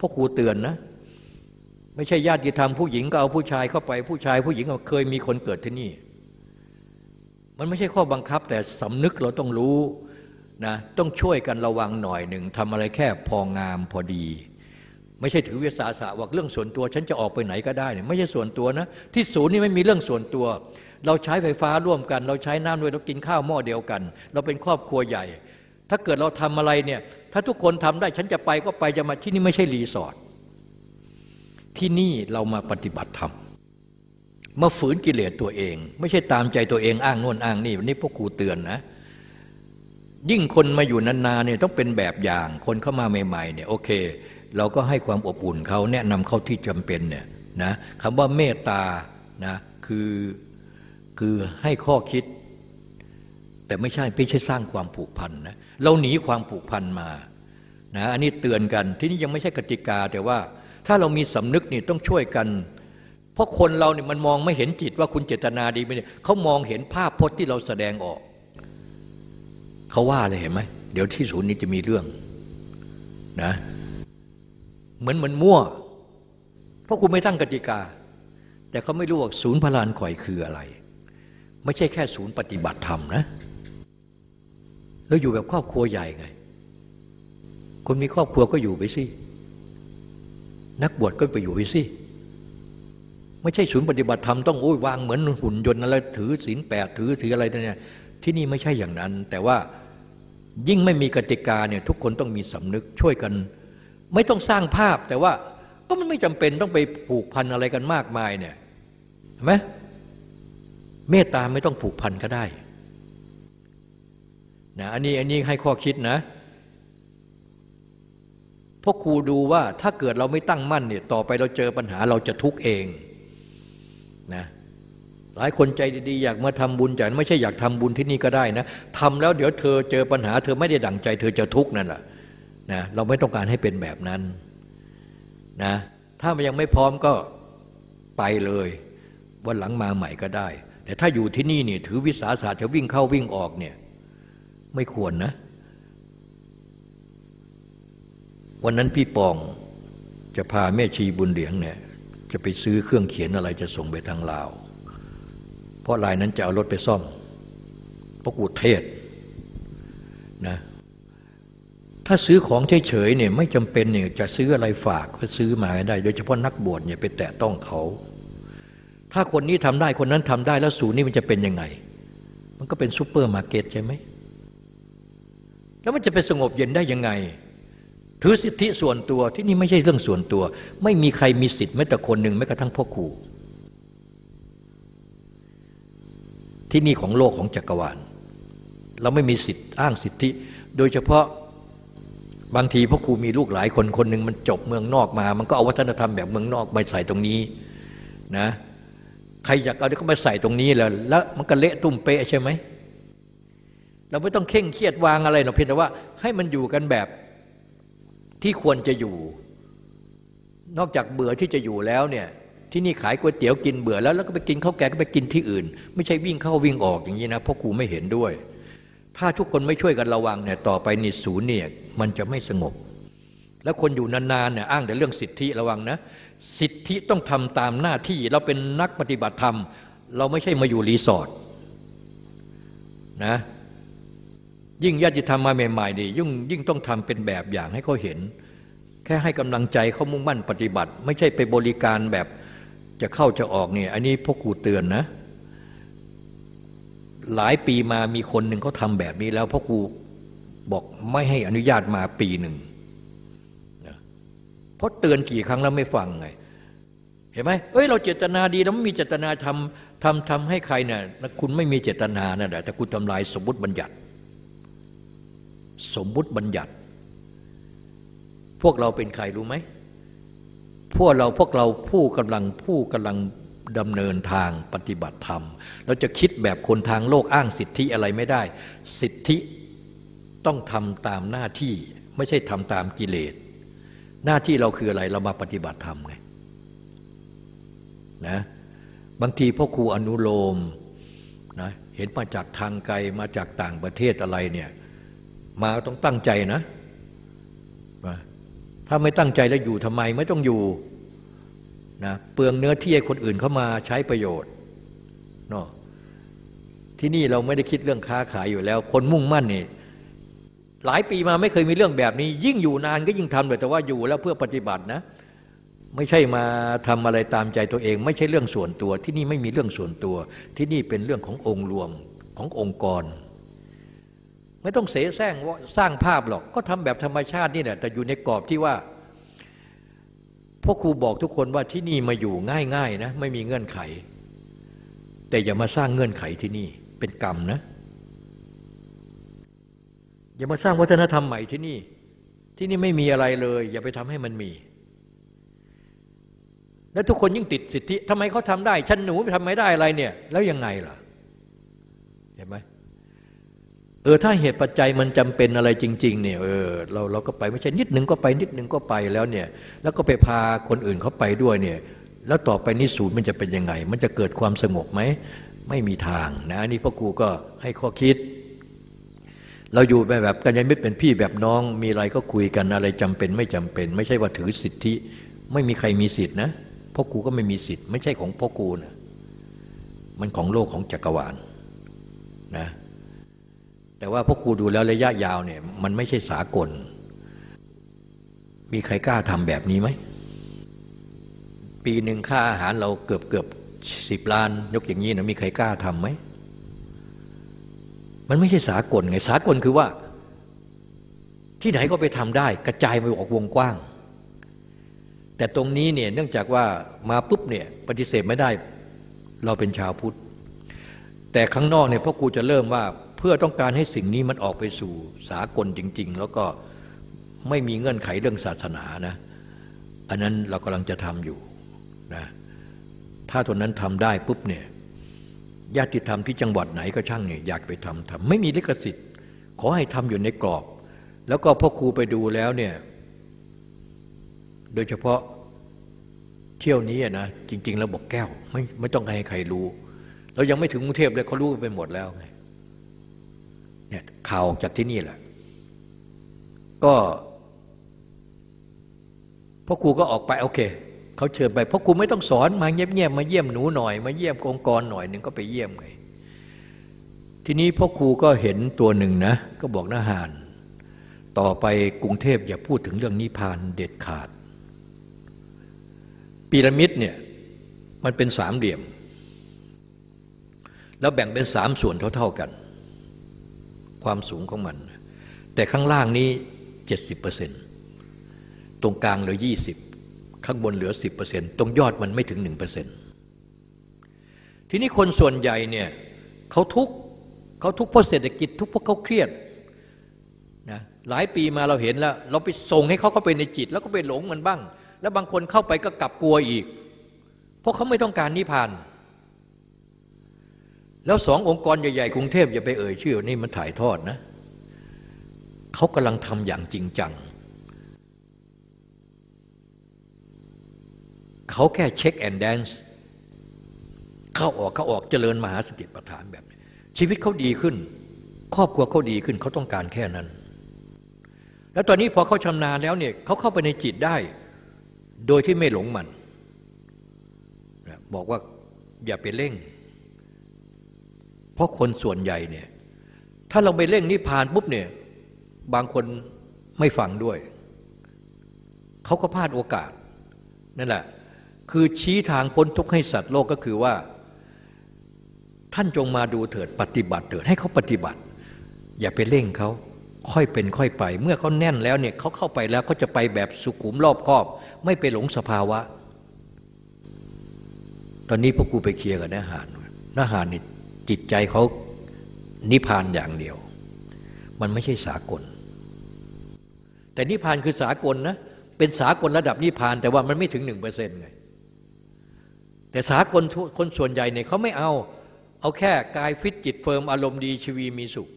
พ่อครูเตือนนะ ไม่ใช่ญาติธรรมผู้หญิงก็เอาผู้ชายเข้าไปผู้ชายผู้หญิงเคยมีคนเกิดที่นี่ มันไม่ใช่ข้อบังคับ แต่สำนึกเราต้องรู้นะต้องช่วยกันระวังหน่อยหนึ่งทำอะไรแค่พองามพอดี ไม่ใช่ถือวิสาสะว่าเรื่องส่วนตัว ฉันจะออกไปไหนก็ได้เนี่ยไม่ใช่ส่วนตัวนะ ที่ศูนย์นี่ไม่มีเรื่องส่วนตัว เราใช้ไฟฟ้าร่วมกัน เราใช้น้ำด้วยเรากินข้าวหม้อเดียวกัน เราเป็นครอบครัวใหญ่ ถ้าเกิดเราทำอะไรเนี่ย ถ้าทุกคนทำได้ฉันจะไปก็ไปจะมาที่นี่ไม่ใช่รีสอร์ทที่นี่เรามาปฏิบัติธรรมมาฝืนกิเลสตัวเอง ไม่ใช่ตามใจตัวเองอ้างโน่นอ้างนี่วันนี้พวกครูเตือนนะ ยิ่งคนมาอยู่นานๆเนี่ยต้องเป็นแบบอย่าง คนเข้ามาใหม่ๆเนี่ยโอเค เราก็ให้ความอบอุ่นเขาแนะนำเขาที่จำเป็นเนี่ยนะคำว่าเมตตานะคือคือให้ข้อคิด แต่ไม่ใช่ไม่ใช่สร้างความผูกพันนะ เราหนีความผูกพันมานะอันนี้เตือนกันที่นี่ยังไม่ใช่กติกา แต่ว่าถ้าเรามีสำนึกนี่ต้องช่วยกัน เพราะคนเราเนี่ยมันมองไม่เห็นจิตว่าคุณเจตนาดีไหมเนี่ยเขามองเห็นภาพพจน์ที่เราแสดงออกเขาว่าเลยเห็นไหมเดี๋ยวที่ศูนย์นี้จะมีเรื่องนะเหมือนเหมือนมั่ว เพราะคุณไม่ตั้งกติกา แต่เขาไม่รู้ว่าศูนย์พลานข่อยคืออะไร ไม่ใช่แค่ศูนย์ปฏิบัติธรรมนะ เราอยู่แบบครอบครัวใหญ่ไง คนมีครอบครัวก็อยู่ไปสินักบวชก็ไปอยู่ไปสิไม่ใช่ศูนย์ปฏิบัติธรรมต้องโอ้ยวางเหมือนหุ่นยนต์อะไรถือศีลแปดถือถืออะไรเนี่ยที่นี่ไม่ใช่อย่างนั้น แต่ว่ายิ่งไม่มีกติกาเนี่ยทุกคนต้องมีสำนึกช่วยกัน ไม่ต้องสร้างภาพแต่ว่าก็มันไม่จำเป็นต้องไปผูกพันอะไรกันมากมายเนี่ยเห็นไหมเมตตาไม่ต้องผูกพันก็ได้ นะอันนี้อันนี้ให้ข้อคิดนะพราะครูดูว่าถ้าเกิดเราไม่ตั้งมั่นเนี่ยต่อไปเราเจอปัญหาเราจะทุกข์เองนะหลายคนใจดีๆอยากมาทำบุญแต่ไม่ใช่อยากทำบุญที่นี่ก็ได้นะทำแล้วเดี๋ยวเธอเจอปัญหา เธอไม่ได้ดั่งใจ เธอจะทุกข์นั่นแหละนะเราไม่ต้องการให้เป็นแบบนั้นนะถ้ามันยังไม่พร้อมก็ไปเลยวันหลังมาใหม่ก็ได้ แต่ถ้าอยู่ที่นี่เนี่ยถือวิสาสะจะวิ่งเข้าวิ่งออกเนี่ย ไม่ควรนะ วันนั้นพี่ปองจะพาแม่ชีบุญเหลียงเนี่ยจะไปซื้อเครื่องเขียนอะไรจะส่งไปทางลาว เพราะรายนั้นจะเอารถไปซ่อมพระกูเทศนะถ้าซื้อของเฉยๆเนี่ยไม่จำเป็นเนี่ยจะซื้ออะไรฝากก็ซื้อมาได้ โดยเฉพาะนักบวชเนี่ยไปแตะต้องเขา ถ้าคนนี้ทำได้คนนั้นทำได้แล้วศูนย์นี้มันจะเป็นยังไง มันก็เป็นซูเปอร์มาร์เก็ตใช่ไหม แล้วมันจะไปสงบเย็นได้ยังไง ถือสิทธิส่วนตัวที่นี่ไม่ใช่เรื่องส่วนตัว ไม่มีใครมีสิทธิ์แม้แต่คนหนึ่งแม้กระทั่งพ่อครูที่นี่ของโลกของจักรวาล เราไม่มีสิทธิ์อ้างสิทธิ โดยเฉพาะบางทีพ่อครูมีลูกหลายคนคนหนึ่งมันจบเมืองนอกมา มันก็เอาวัฒนธรรมแบบเมืองนอกมาใส่ตรงนี้นะใครอยากเอาก็มาใส่ตรงนี้แล้วแล้วมันก็เละตุ้มเป๊ะใช่ไหม เราไม่ต้องเข่งเครียดวางอะไรหรอกเพียงแต่ว่าให้มันอยู่กันแบบที่ควรจะอยู่ นอกจากเบื่อที่จะอยู่แล้วเนี่ยที่นี่ขายก๋วยเตี๋ยวกินเบื่อแล้วแล้วก็ไปกินข้าวแกงก็ไปกินที่อื่น ไม่ใช่วิ่งเข้าวิ่งออกอย่างนี้นะเพราะครูไม่เห็นด้วย ถ้าทุกคนไม่ช่วยกันระวังเนี่ยต่อไปนิศูนเนี่ยมันจะไม่สงบ แล้วคนอยู่นานๆเนี่ยอ้างแต่เรื่องสิทธิระวังนะ สิทธิต้องทำตามหน้าที่เราเป็นนักปฏิบัติธรรม เราไม่ใช่มาอยู่รีสอร์ทนะ ยิ่งญาติธรรมมาใหม่ๆดียิ่งยิ่งต้องทำเป็นแบบอย่างให้เขาเห็น แค่ให้กำลังใจเขามุ่งมั่นปฏิบัติ ไม่ใช่ไปบริการแบบจะเข้าจะออกเนี่ยอันนี้พ่อครูเตือนนะ หลายปีมามีคนหนึ่งเขาทำแบบนี้แล้วพ่อครูบอกไม่ให้อนุญาตมาปีหนึ่งเพราะเตือนกี่ครั้งแล้วไม่ฟังไง เห็นไหมเอ้ยเราเจตนาดีแล้วไม่มีเจตนาทำทำทำให้ใครเนี่ยคุณไม่มีเจตนานะ่ะแต่คุณทำลายสมมติบัญญัติ สมมุติบัญญัติ พวกเราเป็นใครรู้ไหม พวกเราพวกเราผู้กำลังผู้กำลังดำเนินทางปฏิบัติธรรม เราจะคิดแบบคนทางโลกอ้างสิทธิอะไรไม่ได้ สิทธิต้องทำตามหน้าที่ไม่ใช่ทำตามกิเลส หน้าที่เราคืออะไรเรามาปฏิบัติธรรมไงนะบางทีพ่อครูอนุโลมนะเห็นมาจากทางไกลมาจากต่างประเทศอะไรเนี่ย มาต้องตั้งใจนะถ้าไม่ตั้งใจแล้วอยู่ทำไมไม่ต้องอยู่นะเปลืองเนื้อที่ให้คนอื่นเข้ามาใช้ประโยชน์เนาะที่นี่เราไม่ได้คิดเรื่องค้าขายอยู่แล้ว คนมุ่งมั่นนี่หลายปีมาไม่เคยมีเรื่องแบบนี้ ยิ่งอยู่นานก็ยิ่งทำเลยแต่ว่าอยู่แล้วเพื่อปฏิบัตินะ ไม่ใช่มาทำอะไรตามใจตัวเอง ไม่ใช่เรื่องส่วนตัว ที่นี่ไม่มีเรื่องส่วนตัว ที่นี่เป็นเรื่องขององค์รวมขององค์กร ไม่ต้องเสแสร้งว่าสร้างภาพหรอก ก็ทำแบบธรรมชาตินี่แหละแต่อยู่ในกรอบที่ว่าพ่อครูบอกทุกคนว่าที่นี่มาอยู่ง่ายๆนะไม่มีเงื่อนไข แต่อย่ามาสร้างเงื่อนไขที่นี่เป็นกรรมนะ อย่ามาสร้างวัฒนธรรมใหม่ที่นี่ ที่นี่ไม่มีอะไรเลย อย่าไปทำให้มันมี แล้วทุกคนยิ่งติดสิทธิทำไมเขาทำได้ ฉันหนูทำไม่ได้อะไรเนี่ย แล้วยังไงล่ะเห็นไหม เออถ้าเหตุปัจจัยมันจำเป็นอะไรจริง ๆ เนี่ยเออเราเราก็ไปไม่ใช่นิดหนึ่งก็ไปนิดหนึ่งก็ไปแล้วเนี่ย แล้วก็ไปพาคนอื่นเขาไปด้วยเนี่ย แล้วต่อไปนิสูตรมันจะเป็นยังไง มันจะเกิดความสงบไหมไม่มีทางนะอันี่พ่อครูก็ให้ข้อคิด เราอยู่แบบแบบกันยังไม่เป็นพี่แบบน้อง มีอะไรก็คุยกันอะไรจำเป็นไม่จำเป็น ไม่ใช่ว่าถือสิทธิ ไม่มีใครมีสิทธินะพ่อครูก็ไม่มีสิทธิ์ไม่ใช่ของพ่อครูนะมันของโลกของจักรวาลนะ แต่ว่าพ่อครูดูแล้วระยะยาวเนี่ย มันไม่ใช่สากล มีใครกล้าทำแบบนี้ไหม ปีหนึ่งค่าอาหารเราเกือบเกือบสิบล้าน ยกอย่างนี้นะมีใครกล้าทำไหม มันไม่ใช่สากลไง สากลคือว่า ที่ไหนก็ไปทำได้ กระจายไปออกวงกว้าง แต่ตรงนี้เนี่ยเนื่องจากว่ามาปุ๊บเนี่ยปฏิเสธไม่ได้ เราเป็นชาวพุทธ แต่ข้างนอกเนี่ยพ่อครูจะเริ่มว่า เพื่อต้องการให้สิ่งนี้มันออกไปสู่สากลจริง ๆ แล้วก็ไม่มีเงื่อนไขเรื่องศาสนานะ อันนั้นเรากำลังจะทำอยู่นะถ้าตัวนั้นทำได้ปุ๊บเนี่ยญาติธรรมที่จังหวัดไหนก็ช่างเนี่ยอยากไปทำทำไม่มีลิขสิทธิ์ ขอให้ทำอยู่ในกรอบ แล้วก็พ่อครูไปดูแล้วเนี่ยโดยเฉพาะเที่ยวนี้นะจริง ๆ แล้วบอกแก้ว ไม่ไม่ต้องให้ใครรู้ เรายังไม่ถึงกรุงเทพเลยเขารู้ไปหมดแล้วไง เนี่ยข่าวออกจากที่นี่แหละ ก็พ่อครูก็ออกไปโอเคเขาเชิญไปพ่อครูไม่ต้องสอนมาเงียบๆมาเยี่ยมหนูหน่อย มาเยี่ยมองค์กรหน่อยหนึ่งก็ไปเยี่ยมไงทีนี้พ่อครูก็เห็นตัวหนึ่งนะ ก็บอกนาหานต่อไปกรุงเทพอย่าพูดถึงเรื่องนิพพานเด็ดขาดพีระมิดเนี่ยมันเป็นสามเหลี่ยม แล้วแบ่งเป็นสามส่วนเท่า ๆกัน ความสูงของมัน แต่ข้างล่างนี้เจ็ดสิบเปอร์เซนต์ตรงกลางเหลือยี่สิบข้างบนเหลือสิบเปอร์เซนต์ตรงยอดมันไม่ถึงหนึ่งเปอร์เซนต์ทีนี้คนส่วนใหญ่เนี่ยเขาทุกข์เขาทุกข์เพราะเศรษฐกิจทุกข์เพราะเขาเครียดนะหลายปีมาเราเห็นแล้ว เราไปส่งให้เขาเข้าไปในจิต แล้วก็ไปหลงมันบ้าง แล้วบางคนเข้าไปก็กลับกลัวอีก เพราะเขาไม่ต้องการนิพพาน แล้วสององค์กรใหญ่ๆกรุงเทพอย่าไปเอ่ยชื่อนี่มันถ่ายทอดนะเขากำลังทำอย่างจริงจัง เขาแค่ shake and dance เข้าออกเข้าออกเจริญมหาสติปัฏฐานแบบ ชีวิตเขาดีขึ้น ครอบครัวเขาดีขึ้นเขาต้องการแค่นั้น แล้วตอนนี้พอเขาชำนาญแล้วเนี่ยเขาเข้าไปในจิตได้ โดยที่ไม่หลงมัน บอกว่าอย่าไปเร่ง ราะคนส่วนใหญ่เนี่ยถ้าเราไปเร่งนิพพานปุ๊บเนี่ยบางคนไม่ฟังด้วย เขาก็พลาดโอกาสนั่นแหละ คือชี้ทางพ้นทุกข์ให้สัตว์โลกก็คือว่า ท่านจงมาดูเถิดปฏิบัติเถิดให้เขาปฏิบัติ อย่าไปเร่งเขาค่อยเป็นค่อยไป เมื่อเขาแน่นแล้วเนี่ยเขาเข้าไปแล้วเขาจะไปแบบสุขุมรอบคอบ ไม่ไปหลงสภาวะ ตอนนี้พวกกูไปเคลียร์กับนหานนหานนี่ จิตใจเขานิพพานอย่างเดียว มันไม่ใช่สากล แต่นิพพานคือสากลนะเป็นสากลระดับนิพพาน แต่ว่ามันไม่ถึงหนึ่งเปอร์เซ็นต์ไงแต่สากลคนส่วนใหญ่เนี่ยเขาไม่เอา เอาแค่กายฟิตจิต firm อารมณ์ดีชีวีมีสุข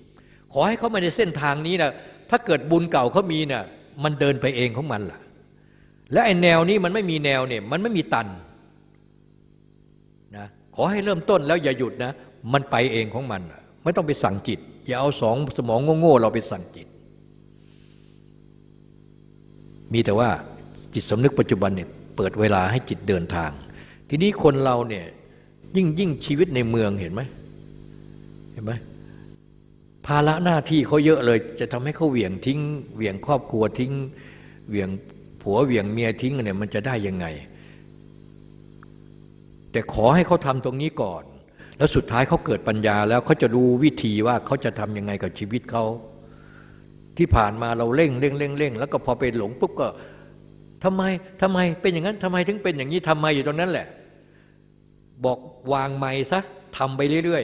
ขอให้เขามาในเส้นทางนี้นะถ้าเกิดบุญเก่าเขามีนะ่ะมันเดินไปเองของมันล่ะ และไอ้แนวนี้มันไม่มีแนวเนี่ยมันไม่มีตันนะขอให้เริ่มต้นแล้วอย่าหยุดนะ มันไปเองของมัน ไม่ต้องไปสั่งจิต อย่าเอาสองสมองโง่ๆเราไปสั่งจิต มีแต่ว่าจิตสำนึกปัจจุบันเนี่ยเปิดเวลาให้จิตเดินทาง ทีนี้คนเราเนี่ยยิ่งยิ่งชีวิตในเมืองเห็นไหมเห็นไหมภาระหน้าที่เขาเยอะเลย จะทำให้เขาเหวี่ยงทิ้งเหวี่ยงครอบครัวทิ้งเหวี่ยงผัวเหวี่ยงเมียทิ้งเนี่ยมันจะได้ยังไง แต่ขอให้เขาทำตรงนี้ก่อน แล้วสุดท้ายเขาเกิดปัญญาแล้วเขาจะรู้วิธีว่าเขาจะทํำยังไงกับชีวิตเขาที่ผ่านมาเราเร่งเร่งเร่งเร่งแล้วก็พอไปหลงปุ๊บก็ทำไมทำไมเป็นอย่างนั้นทำไมถึงเป็นอย่างนี้ทำไมอยู่ตรงนั้นแหละ บอกวางไม่ซะทำไปเรื่อย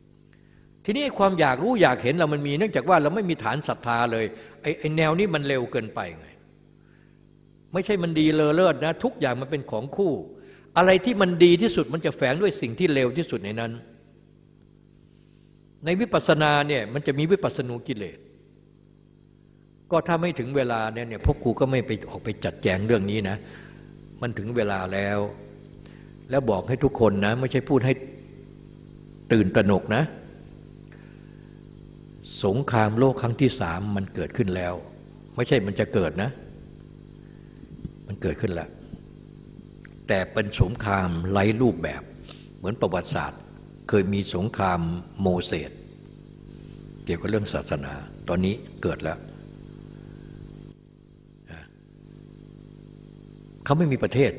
ๆ ทีนี้ความอยากรู้อยากเห็นเรามันมี เนื่องจากว่าเราไม่มีฐานศรัทธาเลยไอ้ไอแนวนี้มันเร็วเกินไปไง ไม่ใช่มันดีเลอเลิศนะ ทุกอย่างมันเป็นของคู่ อะไรที่มันดีที่สุดมันจะแฝงด้วยสิ่งที่เลวที่สุดในนั้น ในวิปัสสนาเนี่ยมันจะมีวิปัสสนูกิเลส ก็ถ้าไม่ถึงเวลาเนี่ยเนี่ยพวกครูก็ไม่ไปออกไปจัดแจงเรื่องนี้นะ มันถึงเวลาแล้ว แล้วบอกให้ทุกคนนะ ไม่ใช่พูดให้ตื่นตระหนกนะ สงครามโลกครั้งที่สามมันเกิดขึ้นแล้ว ไม่ใช่มันจะเกิดนะ มันเกิดขึ้นแล้ว แต่เป็นสงครามไร้รูปแบบ เหมือนประวัติศาสตร์ เคยมีสงครามโมเสสเกี่ยวกับเรื่องศาสนา ตอนนี้เกิดแล้วเขาไม่มีประเทศ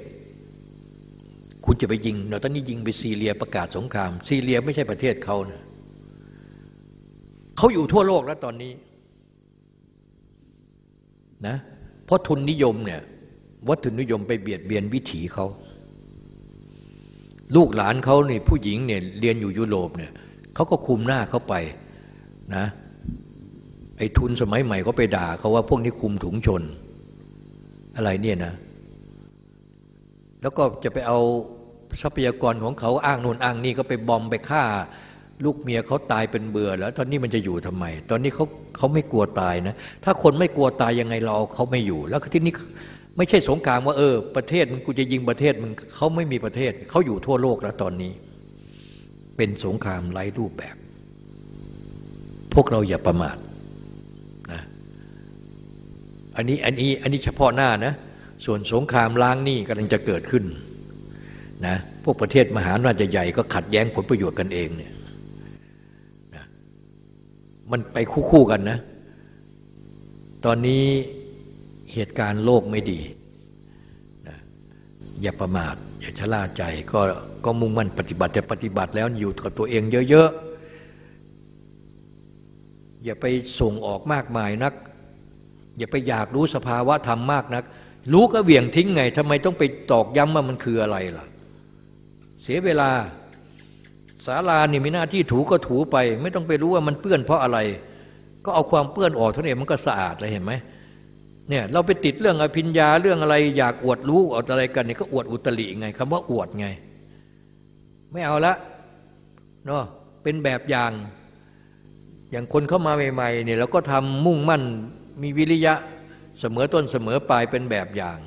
คุณจะไปยิงเราตอนนี้ยิงไปซีเรียประกาศสงคราม ซีเรียไม่ใช่ประเทศเขานะเขาอยู่ทั่วโลกแล้วตอนนี้นะเพราะทุนนิยมเนี่ย วัตถุนิยมไปเบียดเบียนวิถีเขา ลูกหลานเขาเนี่ยผู้หญิงเนี่ยเรียนอยู่ยุโรปเนี่ยเขาก็คุมหน้าเขาไปนะไอ้ทุนสมัยใหม่ก็ไปด่าเขาว่าพวกนี้คุมถุงชน อะไรเนี่ยนะ แล้วก็จะไปเอาทรัพยากรของเขาอ้างนู่นอ้างนี่ก็ไปบอมไปฆ่า ลูกเมียเขาตายเป็นเบื่อแล้ว ตอนนี้มันจะอยู่ทำไม ตอนนี้เขาเขาไม่กลัวตายนะ ถ้าคนไม่กลัวตายยังไงเราเขาไม่อยู่ แล้วที่นี้ ไม่ใช่สงครามว่าเออ ประเทศมึงกูจะยิงประเทศมึงเขาไม่มีประเทศเขาอยู่ทั่วโลกแล้วตอนนี้ เป็นสงครามไร้รูปแบบ พวกเราอย่าประมาทนะอันนี้อันนี้อันนี้เฉพาะหน้านะ ส่วนสงครามล้างหนี้กำลังจะเกิดขึ้นนะพวกประเทศมหาอำนาจใหญ่ก็ขัดแย้งผลประโยชน์กันเองเนี่ยนะมันไปคู่ๆกันนะ ตอนนี้ เหตุการณ์โลกไม่ดีนะอย่าประมาท อย่าชะล่าใจก็ก็มุ่งมั่นปฏิบัติแต่ปฏิบัติแล้วอยู่กับตัวเองเยอะๆ อย่าไปส่งออกมากมายนัก อย่าไปอยากรู้สภาวะธรรมมากนัก รู้ก็เวี่ยงทิ้งไงทำไมต้องไปตอกย้ำว่ามันคืออะไรล่ะ เสียเวลาศาลานี่มีหน้าที่ถูก็ถูไป ไม่ต้องไปรู้ว่ามันเปื้อนเพราะอะไร ก็เอาความเปื้อนออกเท่านั้นมันก็สะอาดเลยเห็นไหม เนี่ยเราไปติดเรื่องอภิญญาเรื่องอะไรอยากอวดรู้อวดอะไรกันเนี่ยก็อวดอุตริไงคำว่าอวดไง ไม่เอาละเนาะเป็นแบบอย่าง อย่างคนเข้ามาใหม่ๆเนี่ยเราก็ทำมุ่งมั่นมีวิริยะเสมอต้นเสมอปลายเป็นแบบอย่าง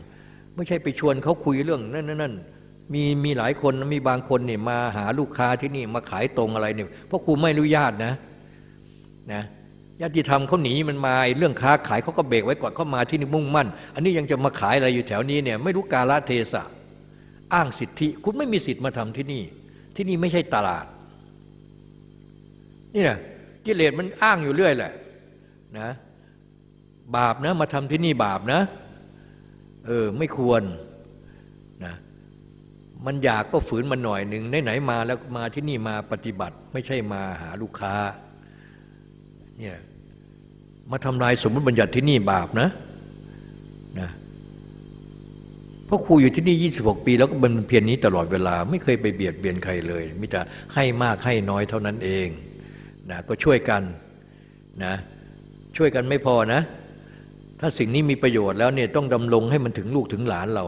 ไม่ใช่ไปชวนเขาคุยเรื่องนั่นนั่นมีมีหลายคนมีบางคนเนี่ยมาหาลูกค้าที่นี่มาขายตรงอะไรเนี่ยเพราะครูไม่อนุญาตนะนะ ญาติธรรมเขาหนีมันมาเรื่องค้าขายเขาก็เบรกไว้ก่อนเขามาที่นี่มุ่งมั่น อันนี้ยังจะมาขายอะไรอยู่แถวนี้เนี่ยไม่รู้กาลเทศะ อ้างสิทธิ คุณไม่มีสิทธิ์มาทำที่นี่ ที่นี่ไม่ใช่ตลาด นี่นะกิเลสมันอ้างอยู่เรื่อยแหละนะบาปนะมาทำที่นี่บาปนะเออไม่ควรนะมันอยากก็ฝืนมันหน่อยหนึ่งไหนๆมาแล้วมาที่นี่มาปฏิบัติ ไม่ใช่มาหาลูกค้าเนี่ย มาทำลายสมมติบัญญัติที่นี่บาปนะนะเพราะครูอยู่ที่นี่ 26 ปี แล้วก็เป็นเพียรนี้ตลอดเวลา ไม่เคยไปเบียดเบียนใครเลยมิแต่ให้มากให้น้อยเท่านั้นเองนะก็ช่วยกันนะช่วยกันไม่พอนะ ถ้าสิ่งนี้มีประโยชน์แล้วเนี่ยต้องดำรงให้มันถึงลูกถึงหลานเรา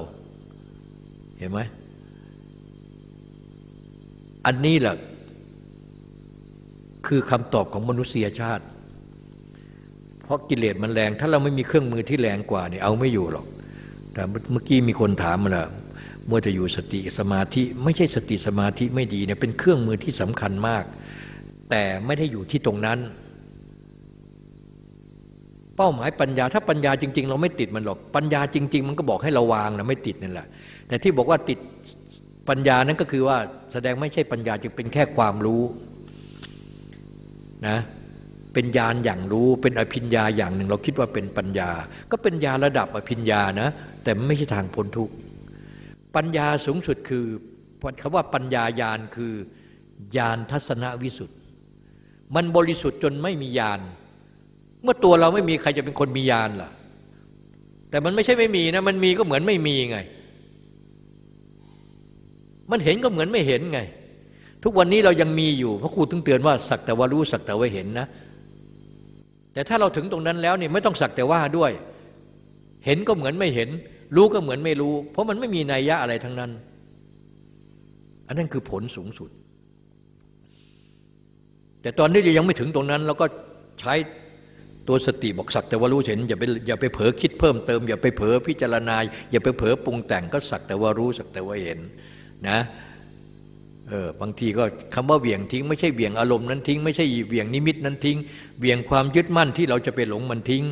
เห็นไหมอันนี้แหละคือคำตอบของมนุษยชาติ เพราะกิเลสมันแรง ถ้าเราไม่มีเครื่องมือที่แรงกว่าเนี่ยเอาไม่อยู่หรอก แต่เมื่อกี้มีคนถามมาแล้วมัวจะอยู่สติสมาธิไม่ใช่สติสมาธิไม่ดีเนี่ยเป็นเครื่องมือที่สำคัญมาก แต่ไม่ได้อยู่ที่ตรงนั้น เป้าหมายปัญญาถ้าปัญญาจริง ๆ เราไม่ติดมันหรอกปัญญาจริง ๆ มันก็บอกให้เราวางนะไม่ติดนั่นแหละ แต่ที่บอกว่าติดปัญญานั้นก็คือว่าแสดงไม่ใช่ปัญญาจึงเป็นแค่ความรู้นะ เป็นญาณอย่างรู้เป็นอภิญญาอย่างหนึ่ง เราคิดว่าเป็นปัญญา ก็เป็นญาระดับอภิญญานะ แต่ไม่ใช่ทางพ้นทุกข์ปัญญาสูงสุดคือคำว่าปัญญาญาณคือญาณทัศนวิสุทธิ์มันบริสุทธิ์จนไม่มีญาณเมื่อตัวเราไม่มีใครจะเป็นคนมีญาณล่ะ แต่มันไม่ใช่ไม่มีนะมันมีก็เหมือนไม่มีไง มันเห็นก็เหมือนไม่เห็นไงทุกวันนี้เรายังมีอยู่พระครูถึงเตือนว่าสักแต่ว่ารู้สักแต่ว่าเห็นนะ แต่ถ้าเราถึงตรงนั้นแล้วเนี่ยไม่ต้องสักแต่ว่าด้วย เห็นก็เหมือนไม่เห็น รู้ก็เหมือนไม่รู้ เพราะมันไม่มีนัยยะอะไรทั้งนั้น อันนั้นคือผลสูงสุด แต่ตอนนี้ยังไม่ถึงตรงนั้นเราก็ใช้ตัวสติบอกสักแต่ว่ารู้เห็นอย่าไปอย่าไปเผลอคิดเพิ่มเติม อย่าไปเผลอพิจารณาอย่าไปเผลอปรุงแต่งก็สักแต่ว่ารู้สักแต่ว่าเห็นนะ เออบางทีก็คำว่าเบี่ยงทิ้งไม่ใช่เบี่ยงอารมณ์นั้นทิ้งไม่ใช่เบี่ยงนิมิตนั้นทิ้งเบี่ยงความยึดมั่นที่เราจะไปหลงมันทิ้ง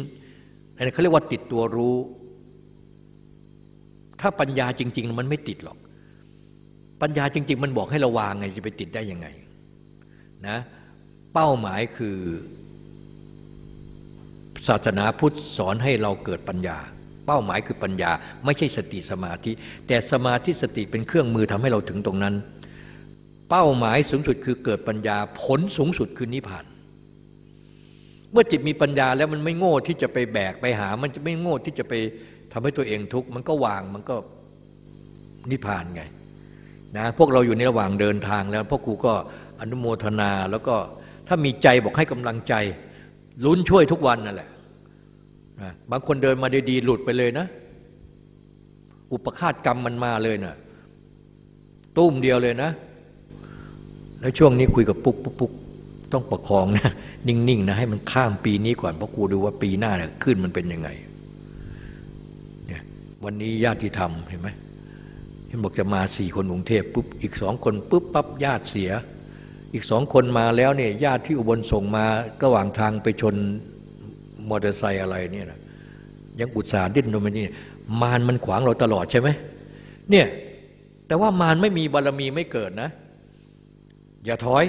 อันนี้เขาเรียกว่าติดตัวรู้ ถ้าปัญญาจริง ๆ มันไม่ติดหรอก ปัญญาจริง ๆ มันบอกให้ราวางไงจะไปติดได้ยังไงนะเป้าหมายคือ ศาสนาพุทธสอนให้เราเกิดปัญญา เป้าหมายคือปัญญา ไม่ใช่สติสมาธิ แต่สมาธิสติเป็นเครื่องมือทำให้เราถึงตรงนั้น เป้าหมายสูงสุดคือเกิดปัญญาผลสูงสุดคือนิพพาน เมื่อจิตมีปัญญาแล้วมันไม่โง่ที่จะไปแบกไปหา มันจะไม่โง่ที่จะไปทำให้ตัวเองทุกข์มันก็วางมันก็นิพพานไงนะพวกเราอยู่ในระหว่างเดินทางแล้วพ่อครูก็อนุโมทนาแล้วก็ถ้ามีใจบอกให้กำลังใจ ลุ้นช่วยทุกวันนั่นแหละนะบางคนเดินมาดีๆหลุดไปเลยนะ อุปคาตกรรมมันมาเลยนะตุ้มเดียวเลยนะ แล้วช่วงนี้คุยกับปุ๊กปุ๊กปุ๊กต้องประคองนะ นิ่งๆนะให้มันข้ามปีนี้ก่อนเพราะกูดูว่าปีหน้าเนี่ยขึ้นมันเป็นยังไงเนี่ยวันนี้ญาติธรรมเห็นไหมเห็นบอกจะมาสี่คนกรุงเทพปุ๊บอีกสองคนปุ๊บปั๊บญาติเสีย อีกสองคนมาแล้วเนี่ยญาติที่อุบลส่งมาระหว่างทางไปชนมอเตอร์ไซค์อะไรเนี่ยนะยังอุตส่าห์ดิ้นรนมานี่มารมันขวางเราตลอดใช่ไหมเนี่ยแต่ว่ามารไม่มีบารมีไม่เกิดนะ อย่าถอย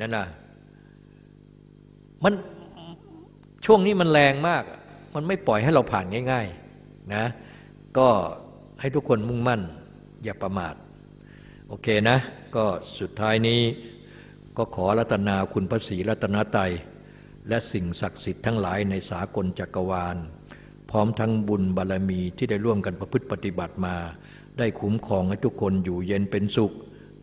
นั่นนะมันช่วงนี้มันแรงมาก มันไม่ปล่อยให้เราผ่านง่ายๆนะก็ให้ทุกคนมุ่งมั่น อย่าประมาท โอเคนะ ก็สุดท้ายนี้ก็ขอรัตนาคุณพระศรีรัตนตยและสิ่งศักดิ์สิทธิ์ทั้งหลายในสากลจักรวาล พร้อมทั้งบุญบารรมีที่ได้ร่วมกันประพฤติปฏิบัติมา ได้คุ้มครองให้ทุกคนอยู่เย็นเป็นสุข